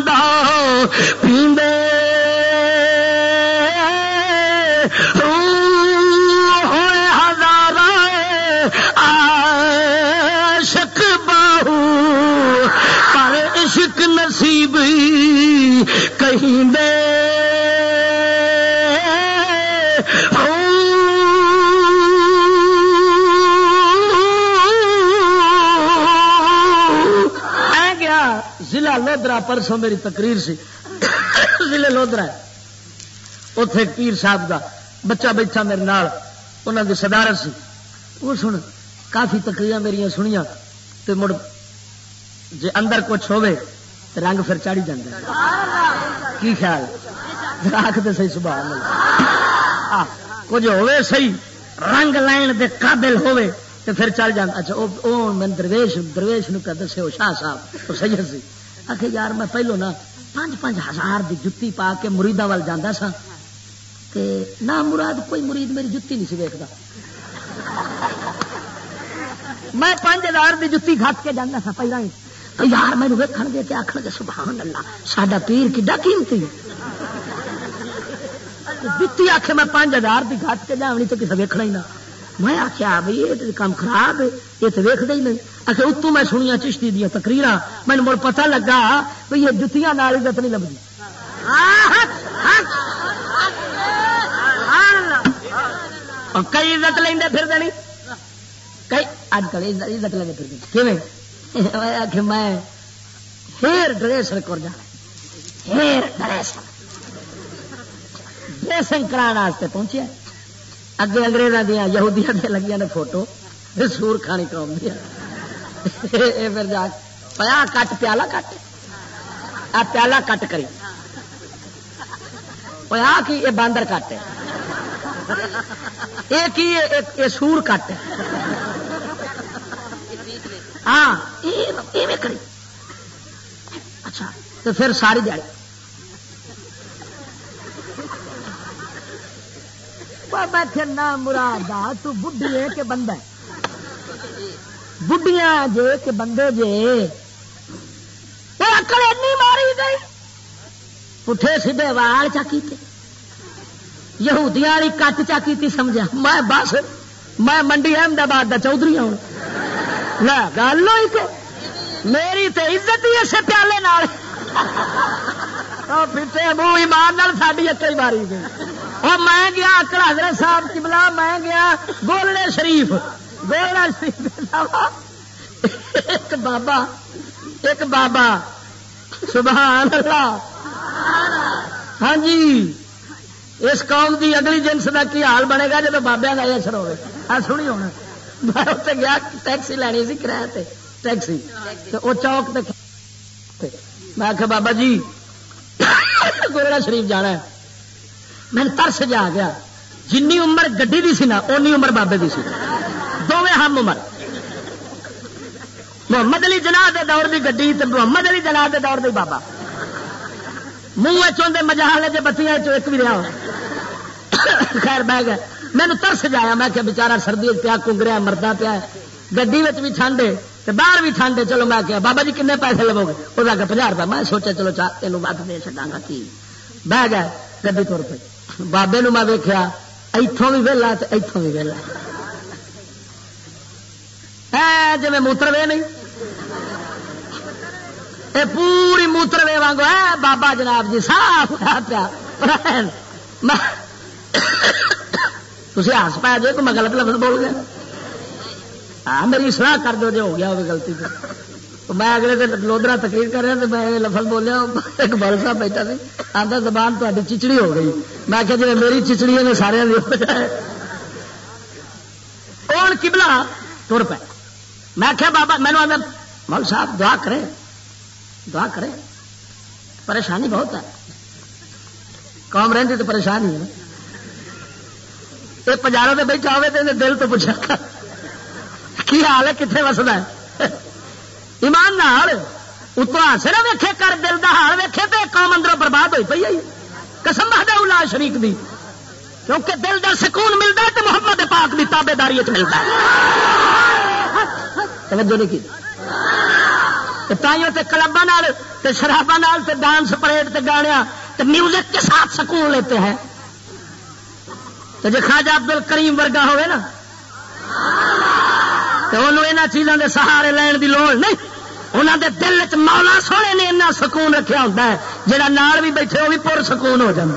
لودرا پرسوں میری تقریر سی، ضلع لودرا اتے پیر صاحب دا بچہ بیٹھا میرے نال انہوں کی صدارت سی۔ وہ سن، کافی تقریر میری سنیا تو مڑ جی اندر کچھ ہوئے رنگ پھر چڑھی جائے کی خیال؟ راک تو سی سبھال کچھ ہوئے سی رنگ لائن دے قابل ہوئے تو پھر چل جانا اچھا وہ میں درویش درویش نو دسے شاہ صاحب وہ سید سی۔ آخر یار میں پہلو نا پانچ پانچ ہزار دی جتی پا کے مریدا وال جانا سا کہ نہ مراد کوئی مرید میری جتی نہیں سی ویکتا میں پانچ ہزار دی جتی کھت کے جانا سا پہلے ہی۔ تو یار مینو ویکن گے کہ آخر گے سبحان اللہ، ساڈا پیر کڈا قیمتی دتی آخ میں پانچ ہزار کی گھٹ کے جاونی تو کسی ویکنا ہی نہ۔ میں آخیا بھائی یہ کام خراب ہے، یہ تو ویکد ہی نہیں۔ آخر اتوں میں سنیا چشتی دیا تقریر مجھے مڑ پتا لگا بھائی یہ جتیاں نال عزت نہیں لگتی کئی عزت لینا پھر دینی کئی اج کل عزت لینے پھر کیون میں ہیر ڈریسر کو جانا ہیر ڈریسر۔ ڈریسنگ کراستے پہنچے اگے انگریزوں دیا، یہودیاں دیا لگیا نے فوٹو سور کھانی قوم دیا۔ پھر جا پیا کٹ، پیالہ کٹ۔ آ پیالہ کٹ کری۔ پیا کی یہ باندر کٹ۔ یہ سور کٹ۔ ہاں کری۔ اچھا تو پھر ساری دیہی بیٹھے نہ مراد تو بڈھی ہے کہ بندہ بڈیاں جے کہ بندے جے۔ اکڑ اینی ماری گئی۔ پٹھے سیدھے وال چاکی یہودیاں والی کٹ چاکی تھی سمجھا۔ میں بس، میں منڈی احمدآباد کا چودھری ہوں۔ گل ہوئی کہ میری تو عزت ہی اسے پیالے نال۔ پیتے منہ ایمان ساری اکڑی ماری گئی۔ اور میں گیا اکڑ حضرت صاحب کبلا میں گیا گولنے شریف۔ گولنا شریف ایک بابا ایک بابا۔ سبحان اللہ۔ ہاں جی اس قوم کی اگلی جنس کا کی حال بنے گا جب بابیا کا اثر ہوئے؟ آ سنی ہونا۔ میں اتنے گیا، ٹیکسی لینی سی کرایہ ٹیکسی۔ وہ چوک میں آخ بابا جی گولڑا شریف جانا ہے۔ میں ترس جا گیا۔ جن عمر گڈی دی سی نا، اونی عمر بابے دی سی۔ دونیں ہم عمر۔ محمد علی جناح دے دور دی گڈی تے محمد علی جناح دے دور دی بابا۔ منہ چوندے مجالے جے بتیاں چو ایک بھی رہا خیر، بہ گیا۔ مینو ترس جایا میں کہ بچارا سردی پیا کنگریا مردا پیا گڈی بھی ٹھنڈ ہے باہر بھی ٹھنڈ ہے چلو میں کیا بابا جی کن پیسے لو گے وہ آگے پناہ روپئے میں سوچا چلو چار تین ود دے چاہ گا کی؟ بہ گیا، گڈی تر پہ بابے نو میں ویکیا اتوں بھی ویلا اتوں بھی ویلا جی موتر وے نہیں اے پوری موتر وے واگ بابا جناب جی صاف پیا تھی ہس پایا جو میں غلط لفظ بول گیا ہاں میری سلاح کر دو جو ہو گیا وہ گلتی تو میں اگلے دن لودرا تقریر کر رہا تو میں لفظ بولیا، ایک بال صاحب بیٹھا سی آتا زبان تاری چچڑی ہو گئی۔ میں کہ جی میری چچڑی ہے سارے ہو جائے۔ کون کبلا تر پہ میں کیا بابا مینو آدھا مول صاحب، دعا کرے۔ دعا کرے۔ پریشانی بہت ہے۔ قوم رہتی تو پریشانی ہے۔ یہ پجاروں سے بیٹھا ہوئے تو دل تو پوچھا، کی حال ہے کتنے وسدا ہے؟ ایمان نال اتو ہاسے نہ ویکھے، کر دل کا حال ویکھے تو قوم اندروں برباد ہوئی پی قسم بہاد الا شریف دی۔ کیونکہ دل کا سکون ملتا ہے تو محمد پاک کی تابے داری ملتا ہے۔ توجہ نہیں کی؟ تائیوں تے کلبا شرابا ڈانس پریڈ تے گاڑیا تے میوزک کے ساتھ سکون لیتے ہیں۔ تو جی خواجہ ابدل کریم ورگا ہوئے نا تو انہوں یہاں چیزوں کے سہارے لین کی لوڑ نہیں۔ انہوں دے دل چ مولا سونے نے اتنا سکون رکھا ہوتا ہے جہاں نال بھی بیٹھے وہ بھی پور سکون ہو جائے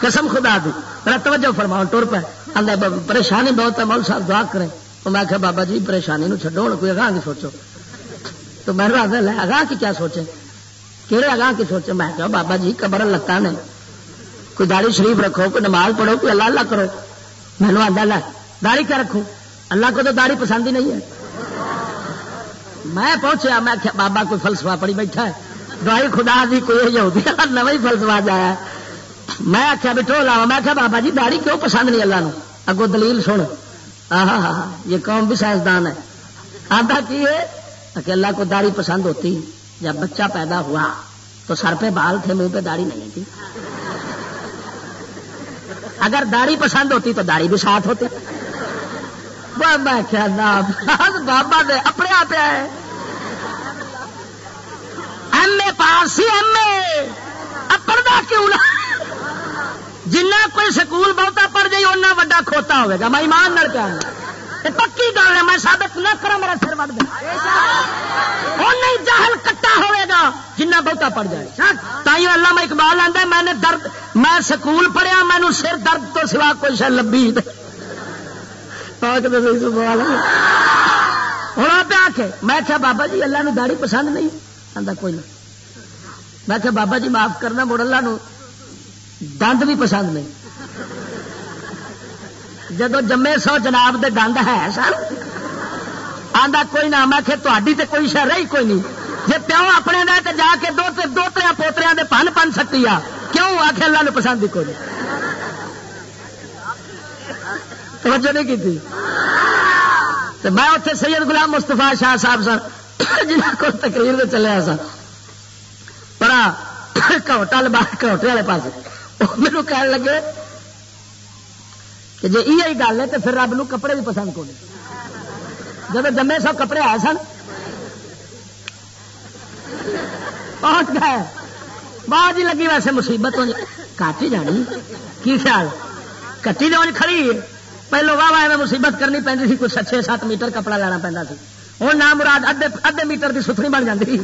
قسم خدا دی۔ توجہ فرماؤ، ٹر پہ پریشانی بہت ہے مول صاحب دعا کریں۔ تو میں کہ بابا جی پریشانی نو چھڈو کوئی اگاں کی سوچو۔ تو میں آدھا لے اگاں کی کیا سوچے؟ کہڑے اگاں کی سوچے؟ میں کہ بابا جی قبر لتا نے۔ کوئی داڑھی شریف رکھو، کوئی نماز پڑھو، کوئی اللہ اللہ کرو۔ میں نے آدھا لے داڑھی کیا رکھو اللہ کو تو داڑھی پسند ہی نہیں ہے۔ میں پہنچیا، میں بابا کوئی فلسفہ پڑی بیٹھا ہے؟ دوائی خدا دی کوئی نو ہی فلسفہ جایا میں آخیا بٹھو لاوا میں آخیا بابا جی داڑھی کیوں پسند نہیں اللہ نو اگو دلیل سن۔ ہاں یہ قوم بھی سائنسدان ہے۔ آتا کی ہے؟ کہ اللہ کو داڑھی پسند ہوتی جب بچہ پیدا ہوا، تو سر پہ بال تھے، منہ پہ داڑھی نہیں تھی۔ اگر داڑھی پسند ہوتی، تو داڑھی بھی ساتھ ہوتی میں کیا نام بابا دے اپنے آپ ہے ایم اے پاس ایم اے پڑھتا کیوں نہ؟ جنا کوئی سکول بہتا پڑھ جائے اُنہ وا کھوتا ہوگا میں ایمان نال کیا پکی گل ہے، میں سابت نہ کرا میرا سر وڑ دیا جہل کٹا ہوئے گا، جنہ بہتا پڑ جائے۔ تائیوں اللہ میں اقبال آتا ہے، میں نے درد، میں سکول پڑھیا مینو سر درد تو سوا کوئی شا ہوں آپ آ کے، میں کیا بابا جی اللہ نو داڑھی پسند نہیں۔ آتا کوئی نہ۔ میں کیا بابا جی معاف کرنا، مڑ اللہ نو دند بھی پسند نہیں۔ جدو جمے سو جناب دے دند ہے سر آدھا کوئی نہ۔ میں تھی تے کوئی شہ رہی کوئی نہیں۔ جی پیو اپنے دے تے جا کے دو دو تر دے پن پن سکتی آ، کیوں؟ آخ اللہ نے پسند ہی کوئی توجہ نہیں کی تھی؟ میں اتنے سید غلام مستفا شاہ صاحب سن جنہ کو تقریر چلیا سا بڑا کوٹل باہر کوٹے والے پاس میرے کہنے لگے کہ جی یہ گل ہے تو پھر رب نو کپڑے بھی پسند کو جب جمے سو کپڑے آئے سن پہنچ گئے۔ بعد ہی جی لگی ویسے مصیبت کٹ ہی جانی؟ کی خیال؟ کٹی جو کھڑی۔ پہلو واہ واہ میں مصیبت کرنی پہنتی تھی کچھ چھ سات میٹر کپڑا لینا پہنتا سی۔ ہوں نہ مراد ادے ادے میٹر کی ستنی بن جاتی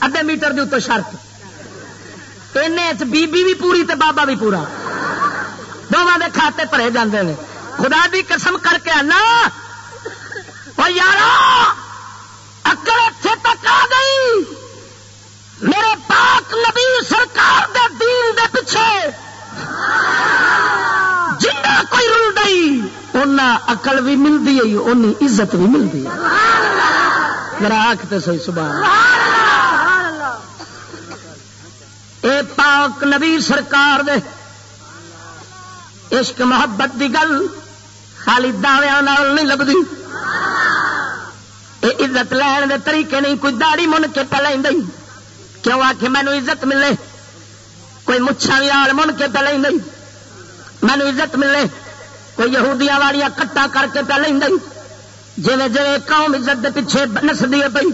ادے میٹر کی اتو شرط۔ بی بی بھی پوری تے بابا بھی پورا۔ دونوں دے کھاتے بھرے جاندے ہیں خدا دی قسم کر کے آنا۔ یار اکڑ اتنے تک آ گئی۔ میرے پاک نبی سرکار دے دین دے پیچھے۔ گئی اُنہ اقل بھی ملتی ہے، اونی عزت بھی ملتی ہے۔ میرا آخ تو سی سبحان اے پاک نبی سرکار دے عشق محبت دی گل خالی دعوے نہیں لبھی یہ عزت لین دے طریقے نہیں، کوئی داڑی من کے پہ لیں کیوں آ کے مینو عزت ملے؟ کوئی مچھا بھی آل من کے پہ لیں مینو عزت ملے۔ کوئی یہودیاں والیاں کٹا کر کے پہ لیں جی جی قوم عزت دے پیچھے نسدی ہے پی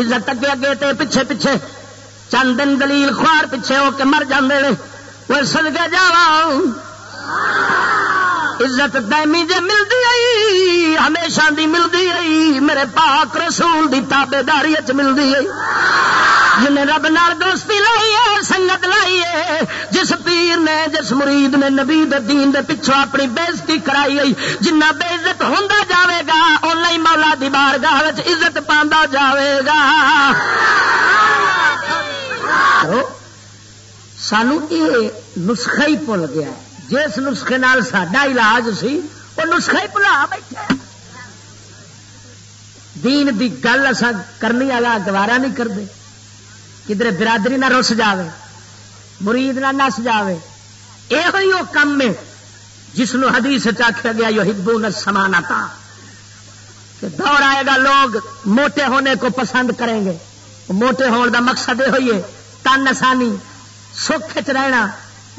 عزت اگے اگے تے پیچھے پیچھے۔ چند دن دلیل خوار پیچھے ہو کے مر جاندے وہ سد کے جاؤ عزت دائمی جے ملتی آئی ہمیشہ دی ملتی آئی میرے پاک رسول دی تابے داری ملتی آئی جنہیں رب نال دوستی لائی ہے، سنگت لائی ہے، جس پیر نے، جس مرید نے، نبی دین دے پچھوں اپنی بےزتی کرائی آئی جنہ بے عزت ہوں جاوے گا اُن ہی مولا دی بارگاہ عزت پاندا جاوے گا۔ سانو یہ نسخہ ہی بھول گیا ہے۔ جس نسخے نال ساڈا علاج سی، وہ نسخہ ہی بلا بیٹھے دین دی گل اصا کرنی والا گوارا نہیں کرتے۔ کدھر برادری نہ رس جاوے، مرید نہ نس جاوے۔ یہ کم ہے، جس نو حدیث آخیا گیا یہ ہبو نہ سمانا تھا کہ دور آئے گا لوگ، موٹے ہونے کو پسند کریں گے۔ موٹے ہونے کا مقصد یہ ہوئی ہے، تن آسانی، سکھ چ رہنا۔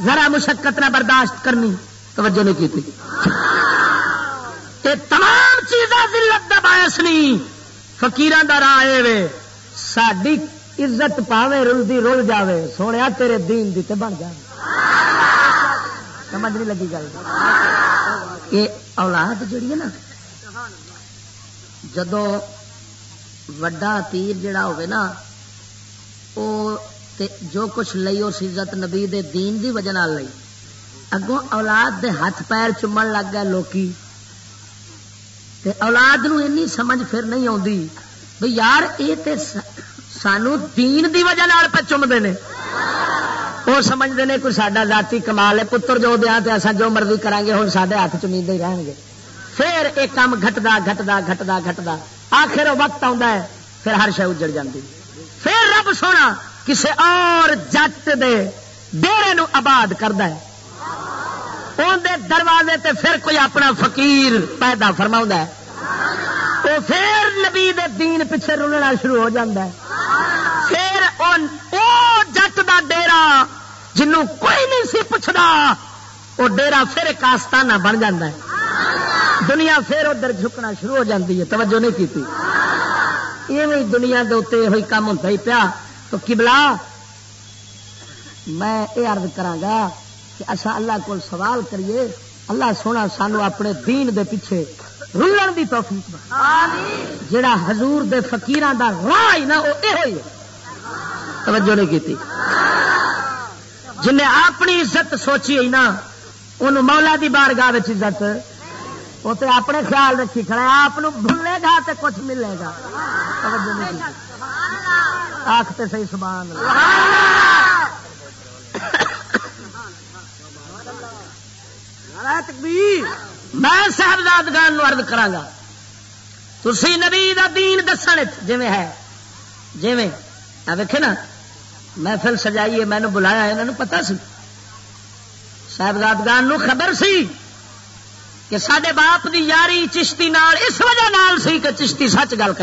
ذرا مشقت نہ برداشت کرنی، توجہ نہیں کی تمام چیزاں ذلت کا باعث نہیں فکیران کا راہ وے۔ ساری عزت پاوے، رلدی رل جاوے۔ سونے تیرے دین دی تے بن جائے سمجھ نہیں لگی گل۔ یہ اولاد جڑی ہے نا جدو وڈا تیر جڑا ہوگی نا وہ تے جو کچھ لئی اس عزت نبی دے دین دی وجہ لئی۔ اگوں اولاد دے ہاتھ پیر چومن لگ گئے لوکی۔ تے اولاد نو اینی سمجھ پھر نہیں آتی بھئی یار یہ تے سانو دین دی وجہ پہ چومتے ہیں وہ سمجھتے ہیں کوئی ساڈا ذاتی کمال ہے، پتر جو دیا تو اصا جو مرضی کریں گے ہوں سارے ہاتھ چمیندے ہی رہن گے پھر ایک کام گھٹدا گھٹدا گھٹدا گھٹدا۔ آخر وقت آتا ہے، پھر ہر شہ اجڑ جاتی پھر رب سونا کسے اور جٹ دے ڈیرے نو آباد کرتا ہے۔ اندر دروازے تے پھر کوئی اپنا فقیر پیدا فرما ہے۔ وہ پھر نبی دے دین پیچھے رولنا شروع ہو جاتا ہے۔ پھر او جٹ دا ڈیرا جنوں کوئی نہیں سی پوچھتا وہ ڈیرا پھر ایک آستانہ بن جاتا ہے۔ دنیا پھر ادھر جھکنا شروع ہو جاتی ہے۔ توجہ نہیں کی یہ دنیا دے اتنے یہ کام ہوتا ہی پیا۔ تو کبلا میں یہ ارد کرا کہ اصا اللہ کو سوال کریے اللہ سونا سانو اپنے دین دے پیچھے رلن دی توفیق جڑا حضور دے فقیران دا راہ نا وہ یہ ہوئی توجہ نہیں کی جن اپنی عزت سوچی نا ان مولا دی بار گاہ عزت وہ تو اپنے خیال رکھی کھڑا آپ بھولے گا تو کچھ ملے گا۔ آخ تے صحیح سبحان میں صاحبزاد گان ارد کرا تھی نبی دا دین دسن جی ہے؟ جی ویکے نا محفل سجائی مینو بلایا انہوں پتا سی۔ صاحبزادگان خبر سی کہ سڈے باپ دی یاری چشتی نال اس وجہ نال سی کہ چشتی سچ گل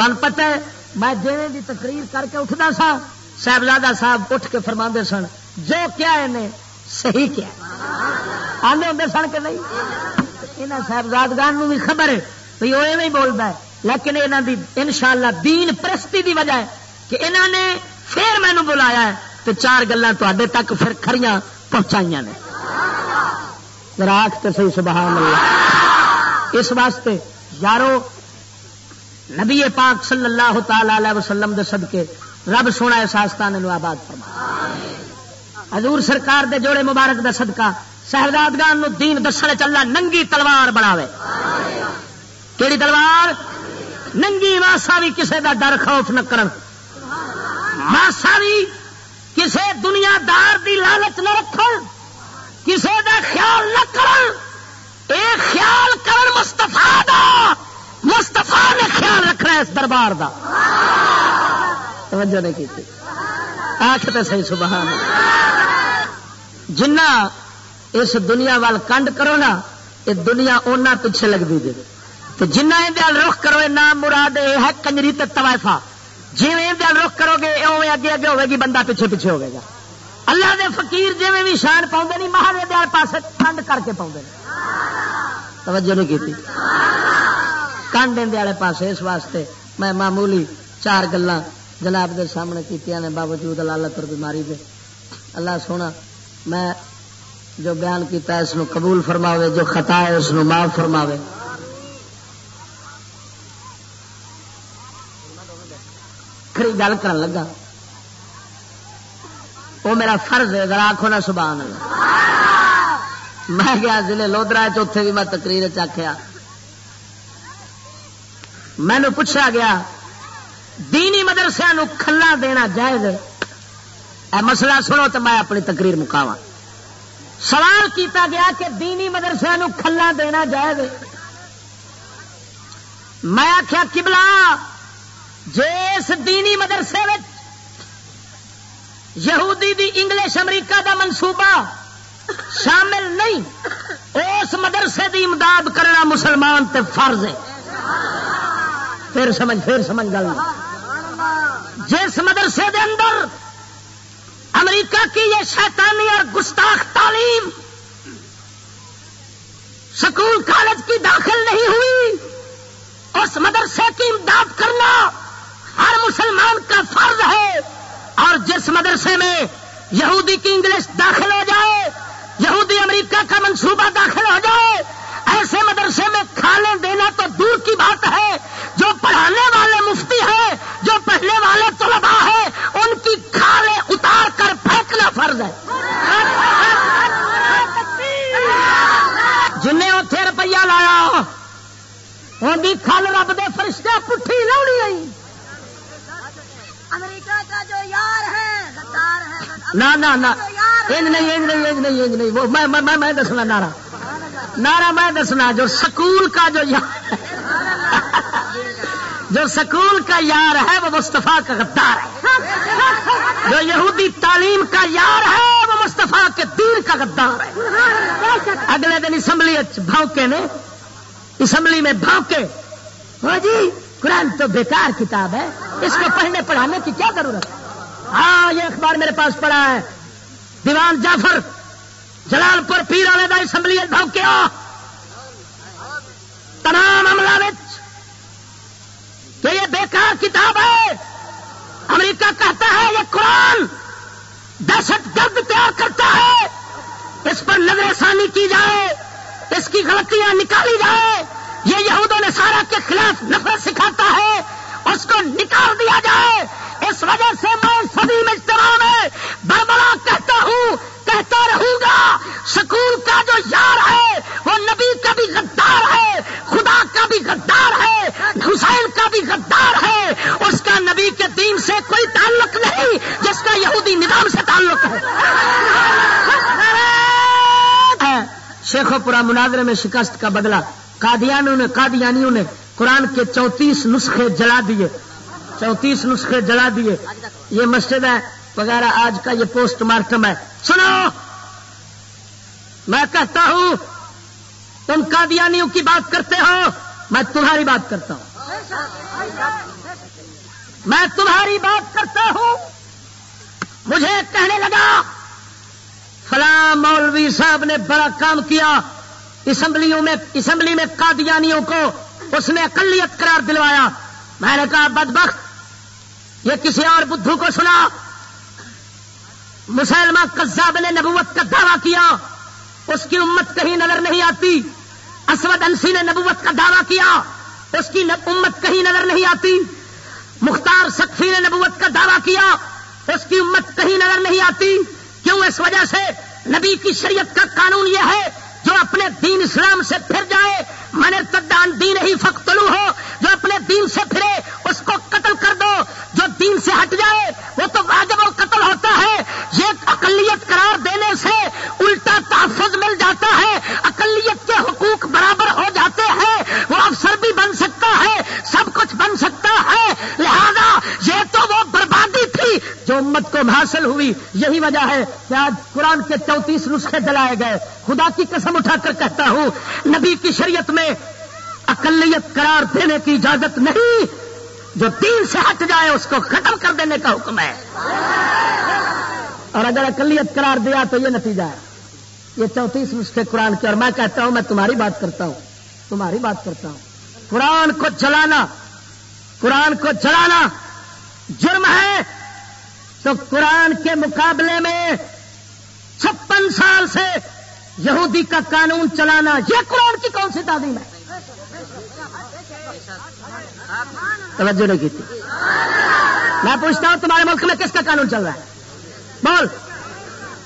کہ پتا ہے، میں جی بھی تقریر کر کے اٹھتا سا، صاحبزادہ صاحب اٹھ کے فرما سن، جو کیا انہیں صحیح کیا آدھے ہوں سن کے نہیں؟ یہاں صاحبزادگان بھی خبر ہے بھائی وہ ایویں بولتا ہے، لیکن یہاں دی انشاءاللہ دین پرستی دی وجہ ہے کہ انہوں نے پھر مینو بلایا ہے تو چار گلیں تے تک پھر کھڑیاں پہنچائی نے۔ راک تو سی سبحان اللہ۔ اس واسطے یارو نبی پاک صلی اللہ تعالی علیہ وسلم دے صدقے رب سونا اس آستان آباد فرما۔ حضور سرکار دے جوڑے مبارک دا صدقہ شہزادگان دین دسنے چلا ننگی تلوار بناوے۔ کیڑی تلوار؟ ننگی ماسا بھی کسے دا ڈر خوف نہ کرن۔ ماسا بھی کسے دنیا دار دی لالچ نہ رکھ کسے دا خیال نہ کرن۔ اے خیال کرن مستفا دا۔ مستفا نے خیال رکھنا اس دربار دا۔ توجہ نہیں کی آخ تو صحیح، سبحان جنہ اس دنیا وال کنڈ کرو نا، یہ دنیا اونا پیچھے لگتی جی تو جنہ اندر رخ کرو نام مراد یہ ہے کنجری توائفا جی رخ کرو گے اوے اگے اگے ہوے گی، بندہ پیچھے پیچھے ہوگا گا۔ اللہ دے فقیر جی بھی شان پاؤں نہیں مہاراج دے پاس کنڈ کر کے پاؤں توجہ نہیں کی کنڈ اندر والے پاس اس واسطے میں معمولی چار گلا جناب دے سامنے کی نے باوجود لالت اور بیماری دے اللہ سونا میں جو بیان کیتا ہے اس نو قبول فرماوے جو خطا ہے اس نو معاف فرماوے آخری گل کر لگا وہ میرا فرض ہے ذرا آخو نا سبحان میں گیا ضلع لودرا چوتھے بھی میں تقریر چکھیا مینو پوچھا گیا، دینی مدرسے کھلا دینا جائز اے مسئلہ سنو تو میں اپنی تقریر مکاوا سوال کیتا گیا کہ دینی مدرسے کھلا دینا جائز میں آخیا کبلا جس دینی مدرسے یہودی دی انگلش امریکہ دا منصوبہ شامل نہیں، اس مدرسے دی امداد کرنا مسلمان تے فرض ہے۔ پھر سمجھ پھر سمجھ گل۔ جس مدرسے دے اندر امریکہ کی یہ شیطانی اور گستاخ تعلیم سکول، کالج کی داخل نہیں ہوئی، اس مدرسے کی امداد کرنا ہر مسلمان کا فرض ہے۔ اور جس مدرسے میں یہودی کی انگلش داخل ہو جائے، یہودی امریکہ کا منصوبہ داخل ہو جائے ایسے مدرسے میں کھانے دینا تو دور کی بات ہے۔ جو پڑھانے والے مفتی ہیں، جو پڑھنے والے طلبا ہیں، ان کی کھالے اتار کر پھینکنا فرض ہے۔ جنہیں اتنے روپیہ لایا، ان کی کھل رب دے فرشتے پٹھی لاؤنی آئی۔ امریکہ کا جو یار ہے، غدار ہے نہ نہ نہ انج نہیں انج نہیں انج نہیں انج نہیں. وہ میں، میں- میں دسنا نارا نارا میں دسنا جو سکول کا جو یار جو سکول کا یار ہے وہ مصطفیٰ کا غدار ہے. جو یہودی تعلیم کا یار ہے وہ مصطفیٰ کے دین کا غدار ہے. اگلے دن اسمبلی بھونکے نے. اسمبلی میں بھونکے. ہو جی قرآن تو بیکار کتاب ہے. اس کو پڑھنے پڑھانے کی کیا ضرورت ہے؟ ہاں یہ اخبار میرے پاس پڑا ہے۔ دیوان جعفر جلال پور پیر والے کا اسمبلی بھونکیا تمام عملہ وچ کہ یہ بیکار کتاب ہے۔ امریکہ کہتا ہے یہ قرآن دہشت گرد تیار کرتا ہے۔ اس پر نظر ثانی کی جائے، اس کی غلطیاں نکالی جائے۔ یہ یہود و نصارہ کے خلاف نفرت سکھاتا ہے، اس کو نکال دیا جائے۔ اس وجہ سے میں صدیم اجتماع میں بربلا کہتا ہوں، کہتا رہوں گا، سکول کا جو یار ہے، وہ نبی کا بھی غدار ہے، خدا کا بھی غدار ہے، حسین کا بھی غدار ہے، اس کا نبی کے دین سے کوئی تعلق نہیں، جس کا یہودی نظام سے تعلق ہے۔ شیخو پورا مناظرے میں شکست کا بدلا قادیانوں نے، قادیانیوں نے قرآن کے چونتیس نسخے جلا دیے۔ چونتیس نسخے جلا دیے۔ یہ مسجد ہے، وغیرہ، آج کا یہ پوسٹ مارٹم ہے۔ سنو! میں کہتا ہوں، تم قادیانیوں کی بات کرتے ہو، میں تمہاری بات کرتا ہوں۔ میں تمہاری بات کرتا ہوں۔ مجھے کہنے لگا، فلاں مولوی صاحب نے بڑا کام کیا۔ اسمبلیوں میں، اسمبلی میں قادیانیوں کو اس نے اقلیت قرار دلوایا۔ میں نے کہا، بدبخت یہ کسی اور بدھو کو سنا۔ مسلمہ قذاب نے نبوت کا دعویٰ کیا۔ اس کی امت کہیں نظر نہیں آتی۔ اسود انسی نے نبوت کا دعویٰ کیا۔ اس کی امت کہیں نظر نہیں آتی۔ مختار سقفی نے نبوت کا دعویٰ کیا۔ اس کی امت کہیں نظر نہیں آتی۔ کیوں؟ اس وجہ سے نبی کی شریعت کا قانون یہ ہے جو اپنے دین اسلام سے پھر جائے، من تدان دین ہی فختلو ہو، جو اپنے دین سے پھرے، اس کو قتل کر دو، جو دین سے ہٹ جائے، وہ تو واجب اور قتل ہوتا ہے۔ یہ اقلیت قرار دینے سے الٹا تحفظ مل جاتا ہے، اقلیت کے حقوق برابر ہو جاتے ہیں، وہ افسر بھی بن سکتا ہے، سب کچھ بن سکتا ہے۔ لہذا یہ تو وہ بربادی تھی جو امت کو حاصل ہوئی، یہی وجہ ہے کہ آج قرآن کے چونتیس نسخے جلائے گئے۔ خدا کی قسم اٹھا کر کہتا ہوں، نبی کی شریعت میں اقلیت قرار دینے کی اجازت نہیں، جو دین سے ہٹ جائے، اس کو ختم کر دینے کا حکم ہے۔ اور اگر اقلیت قرار دیا تو یہ نتیجہ ہے۔ یہ چونتیس نسخے قرآن کے، اور میں کہتا ہوں، میں تمہاری بات کرتا ہوں۔ تمہاری بات کرتا ہوں۔ قرآن کو جلانا، قرآن کو جلانا جرم ہے۔ تو قرآن کے مقابلے میں چھپن سال سے یہودی کا قانون چلانا یہ قرآن کی کون سی تعلیم ہے؟ توجہ نہیں کی تھی۔ میں پوچھتا ہوں تمہارے ملک میں کس کا قانون چل رہا ہے؟ بول۔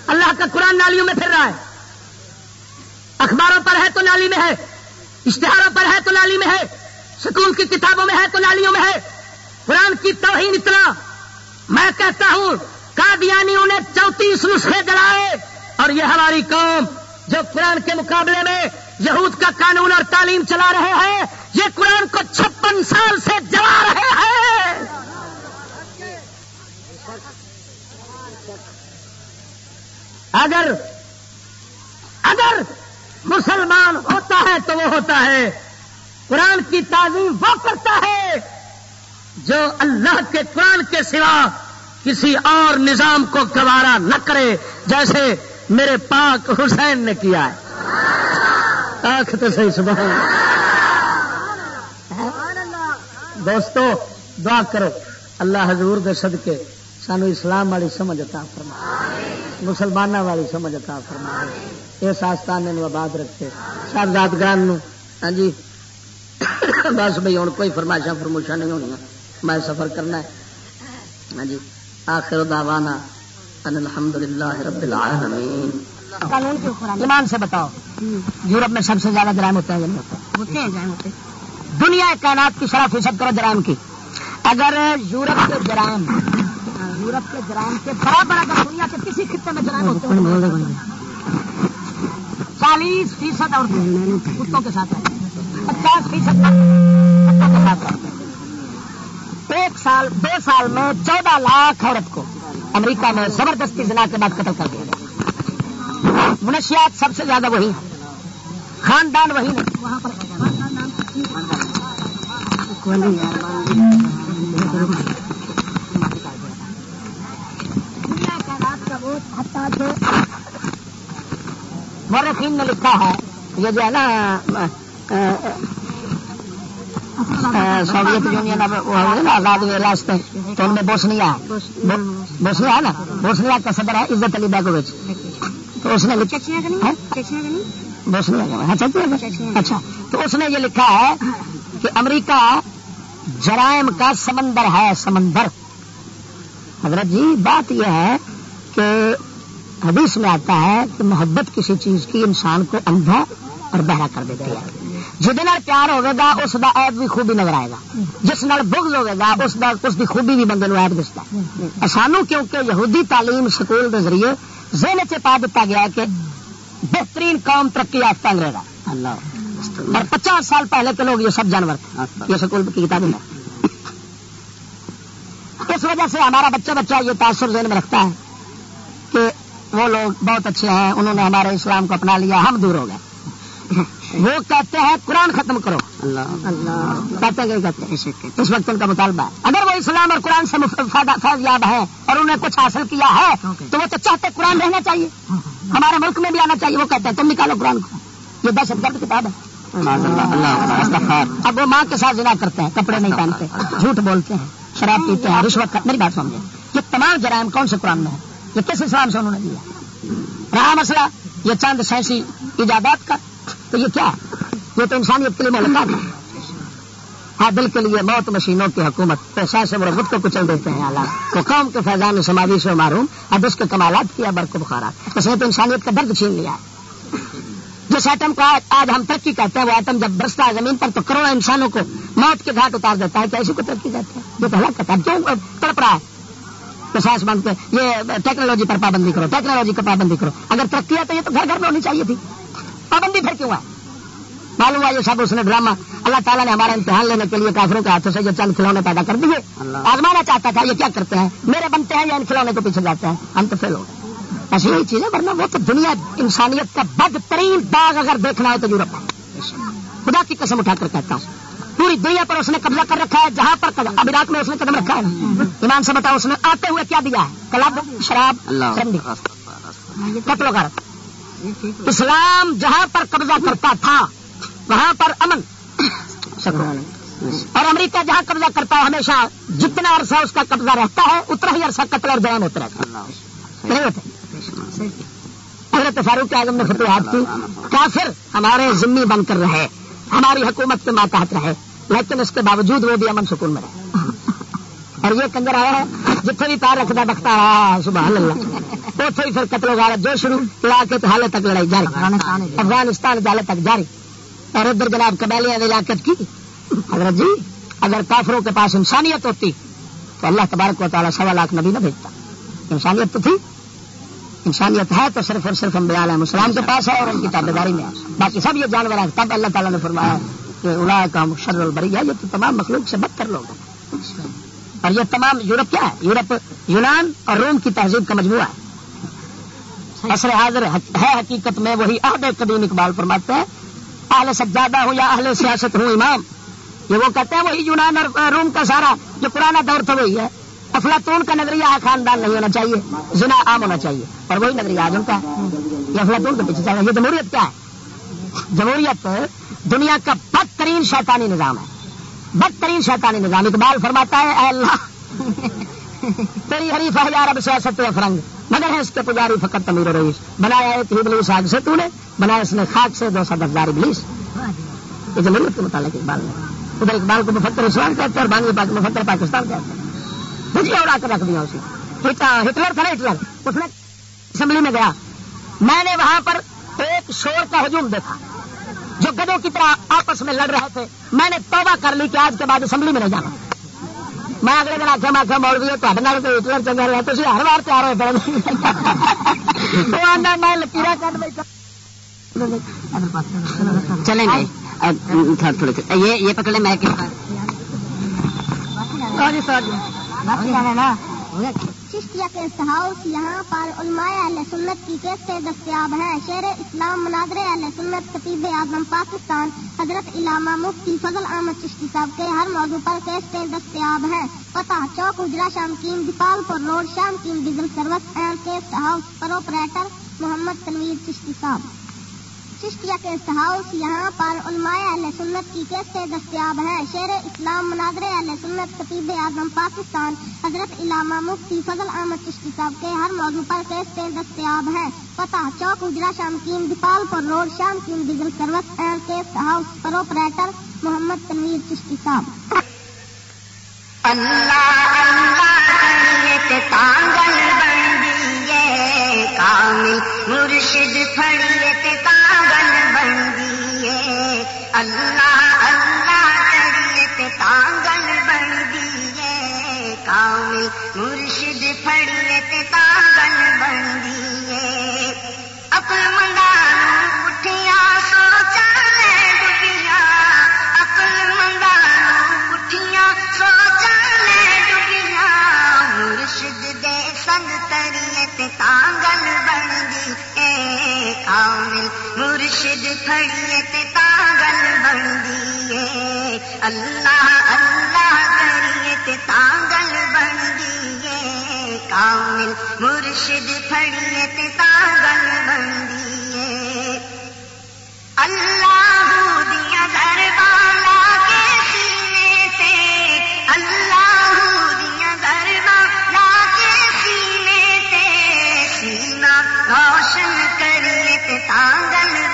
اللہ کا قرآن نالیوں میں پھر رہا ہے۔ اخباروں پر ہے تو نالی میں ہے۔ اشتہاروں پر ہے تو نالی میں ہے۔ سکول کی کتابوں میں ہے تو نالیوں میں ہے۔ قرآن کی توہین اتنا میں کہتا ہوں، قادیانیوں نے چونتیس نسخے جلائے اور یہ ہماری قوم جو قرآن کے مقابلے میں یہود کا قانون اور تعلیم چلا رہے ہیں، یہ قرآن کو چھپن سال سے جلا رہے ہیں۔ اگر اگر مسلمان ہوتا ہے تو وہ ہوتا ہے۔ قرآن کی تعظیم وہ کرتا ہے جو اللہ کے قرآن کے سوا کسی اور نظام کو گوارا نہ کرے، جیسے میرے پاک حسین نے کیا ہے۔ آخ تو صحیح، سبحان دوستو، دعا کرو۔ اللہ حضور دے صدقے، سانو اسلام والی سمجھ عطا فرما مسلمانوں والی سمجھ عطا فرما اس آستانے آباد رکھے۔ صاحبزادگان ہاں جی۔ بس بھائی ہوں کوئی فرمائشاں، فرموشاں نہیں ہونی میں سفر کرنا ہے۔ ہاں جی۔ آخر دعوانا ان الحمد للہ رب العالمین۔ ایمان سے بتاؤ۔ یورپ میں سب سے زیادہ جرائم ہوتے ہیں ہوتے؟ ہیں جائیں ہوتے۔ دنیا کائنات کی شرح فیصد کرو جرائم کی۔ اگر یورپ کے جرائم ہاں، یورپ کے جرائم کے برابر اگر دنیا کے کسی خطے میں جرائم ہوتے ہیں، چالیس فیصد اور کتوں کے ساتھ پچاس فیصد۔ کتوں کے ساتھ ایک سال، دو سال میں چودہ لاکھ عورت کو امریکہ میں زبردستی زنا کے بعد قتل کر دیا گیا۔ منشیات سب سے زیادہ وہی ہیں۔ خاندان وہی نہیں۔ وہاں پر مورخین نے لکھا ہے، یہ جو ہے نا سوویت یونین آزاد ہوئے راستے تو ان میں بوسنیا بوسنیا ہے نا بوسنیا کا صدر ہے عزت علی بیگوچ تو اس نے لکھا بوسنیا اچھا اچھا تو اس نے یہ لکھا ہے کہ امریکہ جرائم کا سمندر ہے سمندر۔ حضرت جی بات یہ ہے کہ حدیث میں آتا ہے کہ محبت کسی چیز کی انسان کو اندھا اور بہرا کر دیتی ہے۔ جہد پیار ہوے گا اس کا ایب بھی خوبی نظر آئے گا۔ جس نال بغض ہوے گا اس دا اس کی خوبی بھی بندے ایب دستا۔ ہے سانو کیونکہ یہودی تعلیم سکول کے ذریعے ذہن چ پا دیتا گیا کہ بہترین قوم ترقی یافتہ انگریزا اللہ۔ اور پچاس سال پہلے کے لوگ یہ سب جانور تھے۔ یہ سکول کی کتابیں ہیں۔ اس وجہ سے ہمارا بچہ بچہ یہ تاثر ذہن میں رکھتا ہے کہ وہ لوگ بہت اچھے ہیں انہوں نے ہمارے اسلام کو اپنا لیا ہم دور ہو گئے۔ وہ کہتے ہیں قرآن ختم کرو۔ اللہ۔ کہتے ہیں کہتے ہیں اس وقت ان کا مطالبہ ہے۔ اگر وہ اسلام اور قرآن سے فیض یاب ہے اور انہیں کچھ حاصل کیا ہے تو وہ تو چاہتے قرآن رہنا چاہیے۔ ہمارے ملک میں بھی آنا چاہیے۔ وہ کہتے ہیں تم نکالو قرآن کو۔ یہ دہشت گرد کتاب ہے۔ اب وہ ماں کے ساتھ جنا کرتے ہیں کپڑے نہیں پہنتے جھوٹ بولتے ہیں شراب پیتے ہیں۔ رشوت میری بات سمجھے۔ یہ تمام جرائم کون سے قرآن میں ہے یہ کس اسلام سے انہوں نے دیا رہا مسئلہ یہ چند سائنسی ایجادات کا تو یہ کیا؟ یہ تو انسانیت کے لیے ملکات ہے۔ ہاں دل کے لیے موت، مشینوں کی حکومت۔ پیسہ سے بڑے کو کچل دیتے ہیں حالات وہ قوم کے فیضان سماجی سے معروم اب اس کے کمالات کیا برق بخارات اس نے تو انسانیت کا درد چھین لیا۔ ہے جس ایٹم کو آج ہم ترقی کہتے ہیں، وہ ایٹم جب برستا ہے زمین پر تو کروڑوں انسانوں کو موت کے گھاٹ اتار دیتا ہے۔ کیا اسی کو ترقی کہتے ہیں؟ یہ تو ہلاک ہے۔ کیوں تڑپ رہا ہے؟ پرساس بن کے یہ ٹیکنالوجی پر پابندی کرو، ٹیکنالوجی پر پابندی کرو۔ اگر ترقی ہے تو یہ تو گھر گھر میں ہونی چاہیے تھی۔ پابندی پھر کیوں ہے معلوم ہوا یہ سب اس نے ڈرامہ اللہ تعالیٰ نے ہمارا امتحان لینے کے لیے کافروں کے ہاتھوں سے یہ چند کھلونے پیدا کر دیے۔ آزمانا چاہتا تھا یہ کیا کرتے ہیں؟ میرے بنتے ہیں یا ان کھلونے کو پیچھے جاتے ہیں؟ ہم تو فیل ہو گئے۔ ایسی یہی چیز ہے ورنہ وہ تو دنیا انسانیت کا بدترین باغ اگر دیکھنا ہے تو یورپ خدا کی قسم اٹھا کر کہتا ہوں۔ پوری دنیا پر اس نے قبضہ کر رکھا ہے جہاں پر قدم اب عراق میں اس نے قدم رکھا ہے۔ ایمان سے بتاؤ اس نے آتے ہوئے کیا دیا ہے؟ کلب شراب قتل وغیرہ اسلام جہاں پر قبضہ کرتا تھا وہاں پر امن۔ اور امریکہ جہاں قبضہ کرتا ہے ہمیشہ جتنا عرصہ اس کا قبضہ رہتا ہے اتنا ہی عرصہ قتل اور جرائم ہوتا رہتا حضرت فاروق اعظم نے فتوحات کی کافر ہمارے ذمہ بن کر رہے ہماری حکومت کے ماتحت رہے لیکن اس کے باوجود وہ بھی امن سکون میں رہے۔ اور یہ کنجر آیا ہے جتنے بھی پیر رکھتا بختا رہا صبح اللہ۔ اتو ہی پھر قتل وغیرہ جو شروع، لا کے تو حالے تک لڑائی جاری۔ افغانستان جالے تک جاری۔ اور ادھر جناب قبیلیاں علاقت کی۔ حضرت جی اگر کافروں کے پاس انسانیت ہوتی، تو اللہ تبارک و تعالیٰ سوا لاکھ نبی نہ بھیجتا۔ انسانیت تو تھی۔ انسانیت ہے تو صرف اور صرف ہم بیال ہے مسلمان کے پاس ہے اور ان کی تابے داری میں باقی سب یہ جانور ہے تب اللہ تعالیٰ نے فرمایا کہ اڑا کا شر البری ہے یہ تو تمام مخلوق سے بدتر لوگ ہیں۔ اور یہ تمام یورپ کیا ہے؟ یورپ، یونان اور روم کی تہذیب کا مجموعہ ہے۔ اصل حاضر ہے حقیقت میں وہی عہد قدیم اقبال فرماتے ہیں۔ اہل سجادہ ہوں یا اہل سیاست ہوں امام۔ یہ وہ کہتے ہیں وہی یونان اور روم کا سارا جو پرانا دور تھا وہی ہے۔ افلاطون کا نظریہ خاندان نہیں ہونا چاہیے، زنا عام ہونا چاہیے اور وہی نظریہ آج ان کا یہ افلاطون کے پیچھے چاہیے یہ جمہوریت کیا ہے؟ جمہوریت دنیا کا بدترین شیطانی نظام ہے۔ بدترین شیطانی نظام۔ اقبال فرماتا ہے، اے اللہ، تیری حریف ہے یار اب سیاست فرنگ۔ مگر ہے اس کے پجاری فقط تمیر رئیس۔ بنایا ایک ہی بلیس آگ سے تو نے، بنایا اس نے خاک سے دو سو دفدار ابلیس۔ یہ جمہوریت کے متعلق اقبال نے۔ ادھر اقبال کو مفکر اسلام کہتے ہیں اور بانگی پاک مفکر پاکستان کہتے ہیں۔ مجھے اڑا کر رکھ دیا اسی۔ ہٹلر تھا نا ہٹلر۔ اس نے اسمبلی میں گیا۔ میں نے وہاں پر ایک شور کا ہجوم دیکھا۔ جو گدوں کی طرح آپس میں لڑ رہے تھے۔ میں نے توبہ کر لی کہ آج کے بعد اسمبلی میں نہیں جانا۔ میں اگلے دن آخیا میں آخیا مول بھی تے ہٹلر چنگا رہا تھی ہر بار تیار ہوئے پڑے میں لکیر کر بیٹھا چلیں گے یہ پکڑے میں چشتیہ کے ہاؤس یہاں پر علماء اہل سنت کی کیسے دستیاب ہیں؟ شیر اسلام مناظر اہل سنت خطیب اعظم پاکستان، حضرت علامہ مفتی فضل احمد چشتی صاحب کے ہر موضوع پر کیسے دستیاب ہیں؟ پتہ چوک، اجرا Shamkin Dipalpur road Shamkin diesel service and cassette house proprietor Muhammad Tanveer Chishti صاحب۔ چشتیہ کے ہاؤس یہاں پر علماء اہل سنت کی کیسے دستیاب ہیں شیر اسلام مناظر اہل سنت، خطیب اعظم پاکستان، حضرت علامہ مفتی فضل احمد چشتی صاحب کے ہر موضوع پر کیسے دستیاب ہیں۔ پتہ چوک، اجرا Shamkin Dipalpur road Shamkin diesel service and cassette house proprietor Muhammad Tanveer Chishti صاحب۔ اللہ اللہ کامل مرشد پھڑیت کاغل بندیے اللہ اللہ کریت کاغل بندیے کامل مرشد پھڑیت کاغل بندیے اپن منگانو اٹھیا سوچا لے ڈبیا اپن منگانو اٹھیا سوچا لے ڈبیا مرشد دے سنگ تریت کاغل کامل مرشد پھڑیت تاغل بندیے۔ اللہ اللہ کریت تاغل بندیے۔ کامل مرشد پھڑیت تاغل بندیے۔ اللہ دیا گھر والا کے سینے سے۔ اللہ دیا گھر والا کے سینے سے۔ سینا روشن تاغل بن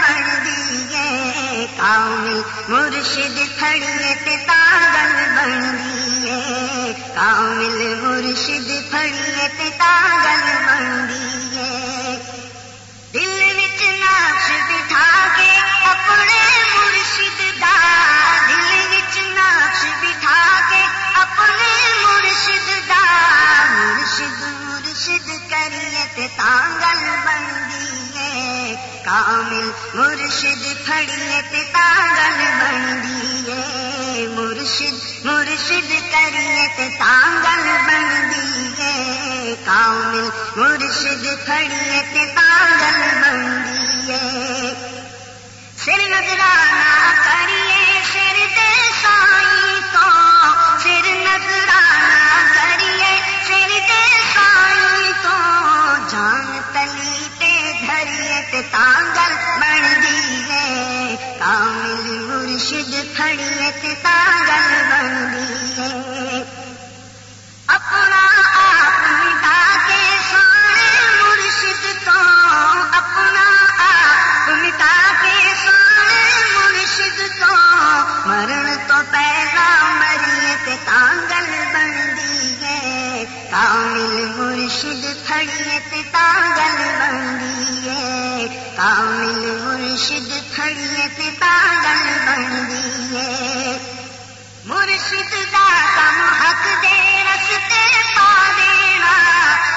کامل مرشد کھڑیت تاغل بن دیے کامل مرشد کھڑیت تاغل بن دیے دل وچ نقش بٹھا کے اپنے مرشد دا۔ دل وچ نقش بٹھا کے اپنے مرشد دا۔ مرشد مرشد کریت تاغل بن کامل مرشد پھڑیے کھڑیت تاغل بندیے مرشد مرشد کریے کریت تاغل بندیے کامل مرشد پھڑیے کھڑیت تاغل بندیے سر نظرانہ کریے، سر دے سائی تو۔ سر نظرانہ کریے، سر دے سائی تو۔ جان تلی تانگل بن دیے کامل مرشد کھڑیت تانگل بن دیے اپنا آپ مٹا کے سونے مرشد تو اپنا آپ مٹا کے سونے مرشد تو مرن تو پہلا مریت تانگل بن کامل مرشد کھڑیت تانگل بن دیے کامل مرشد کھڑیت پاگل بن دیے مرشد دا کم حق دے رستے پا دینا،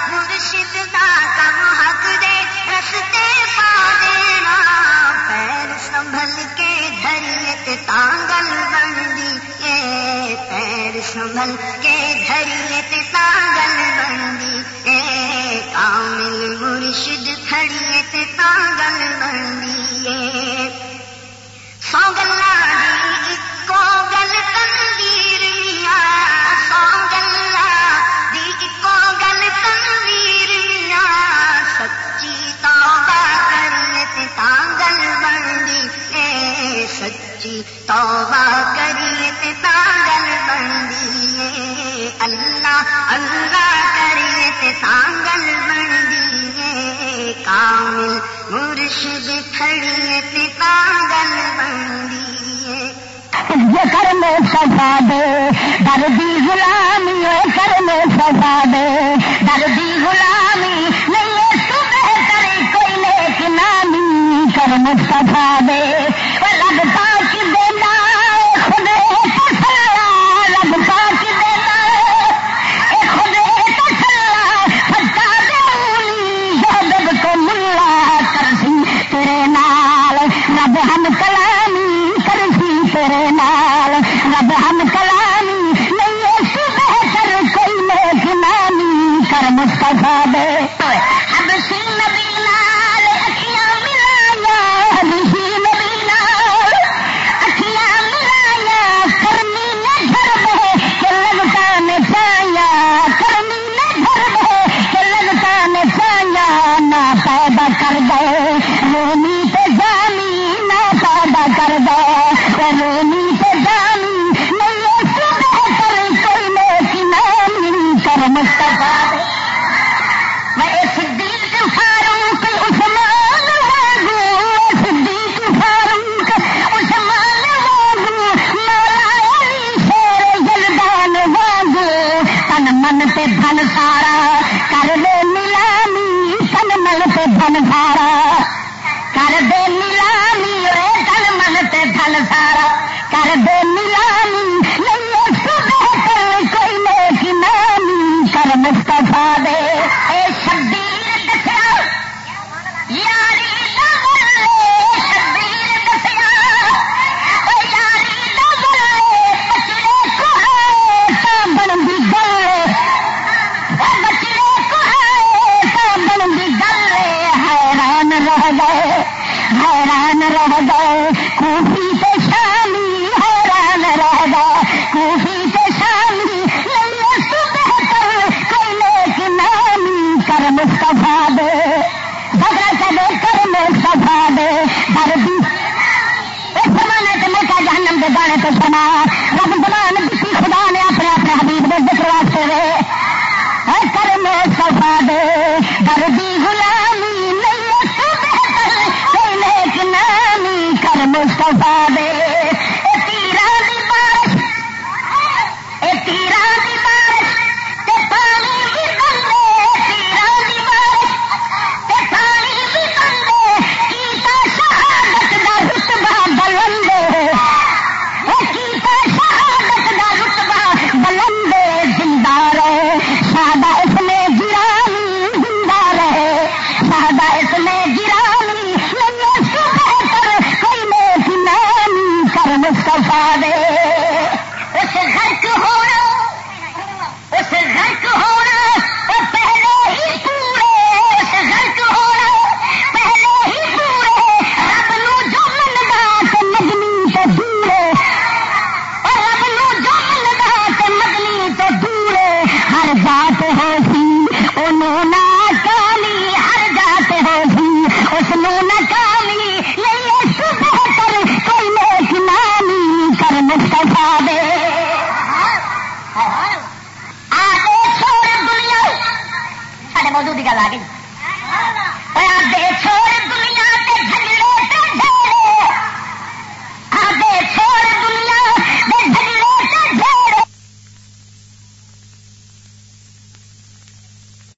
مرشد دا کم حق دے رستے پا دینا۔ پیر سنبھل کے دھریت تانگل بندی کے پیر سنبھل کے دھریے تانگل بندی، اے کامل مرشد کھڑیے تانگل بندی سو گلا ایک گل تنویر سچی توبہ کریے تے تانگل بندی اللہ اللہ کریے تے تانگل بندی کامل، مرشد کھڑیے تے تانگل بندی یہ کرم سفا دے دردی غلامی یہ کرم سفا دے۔ دردی غلامی نہیں تو بہتر، کوئی نیک نامی کرم سفا دے۔ کر مصطفیٰ نبی ملایا نبی ملایا۔ کرنی نہ گھر بے، کہ لگتا نے کرنی نہ گھر بے، کہ لگتا نے نہ پیدا کر گئے تھن سارا کر دے نیلامی رے تھن من تے تھن سارا کر دے نیلامی نہیں کوئی نیک نامی کر مستفا دے رہ گئے کوفی تے شامی حیران رہ گئے کوفی شامی کوئی نیک نامی کر مصطفیٰ دے بدلا چلے کر مصطفیٰ دے دردی اس جہنم دے گانے تو سنا رب زمان کسی خدا نے اپنے اپنے حبیب دے ذکر واسطے وے کر مصطفیٰ دے دردی غلامی مستفا دے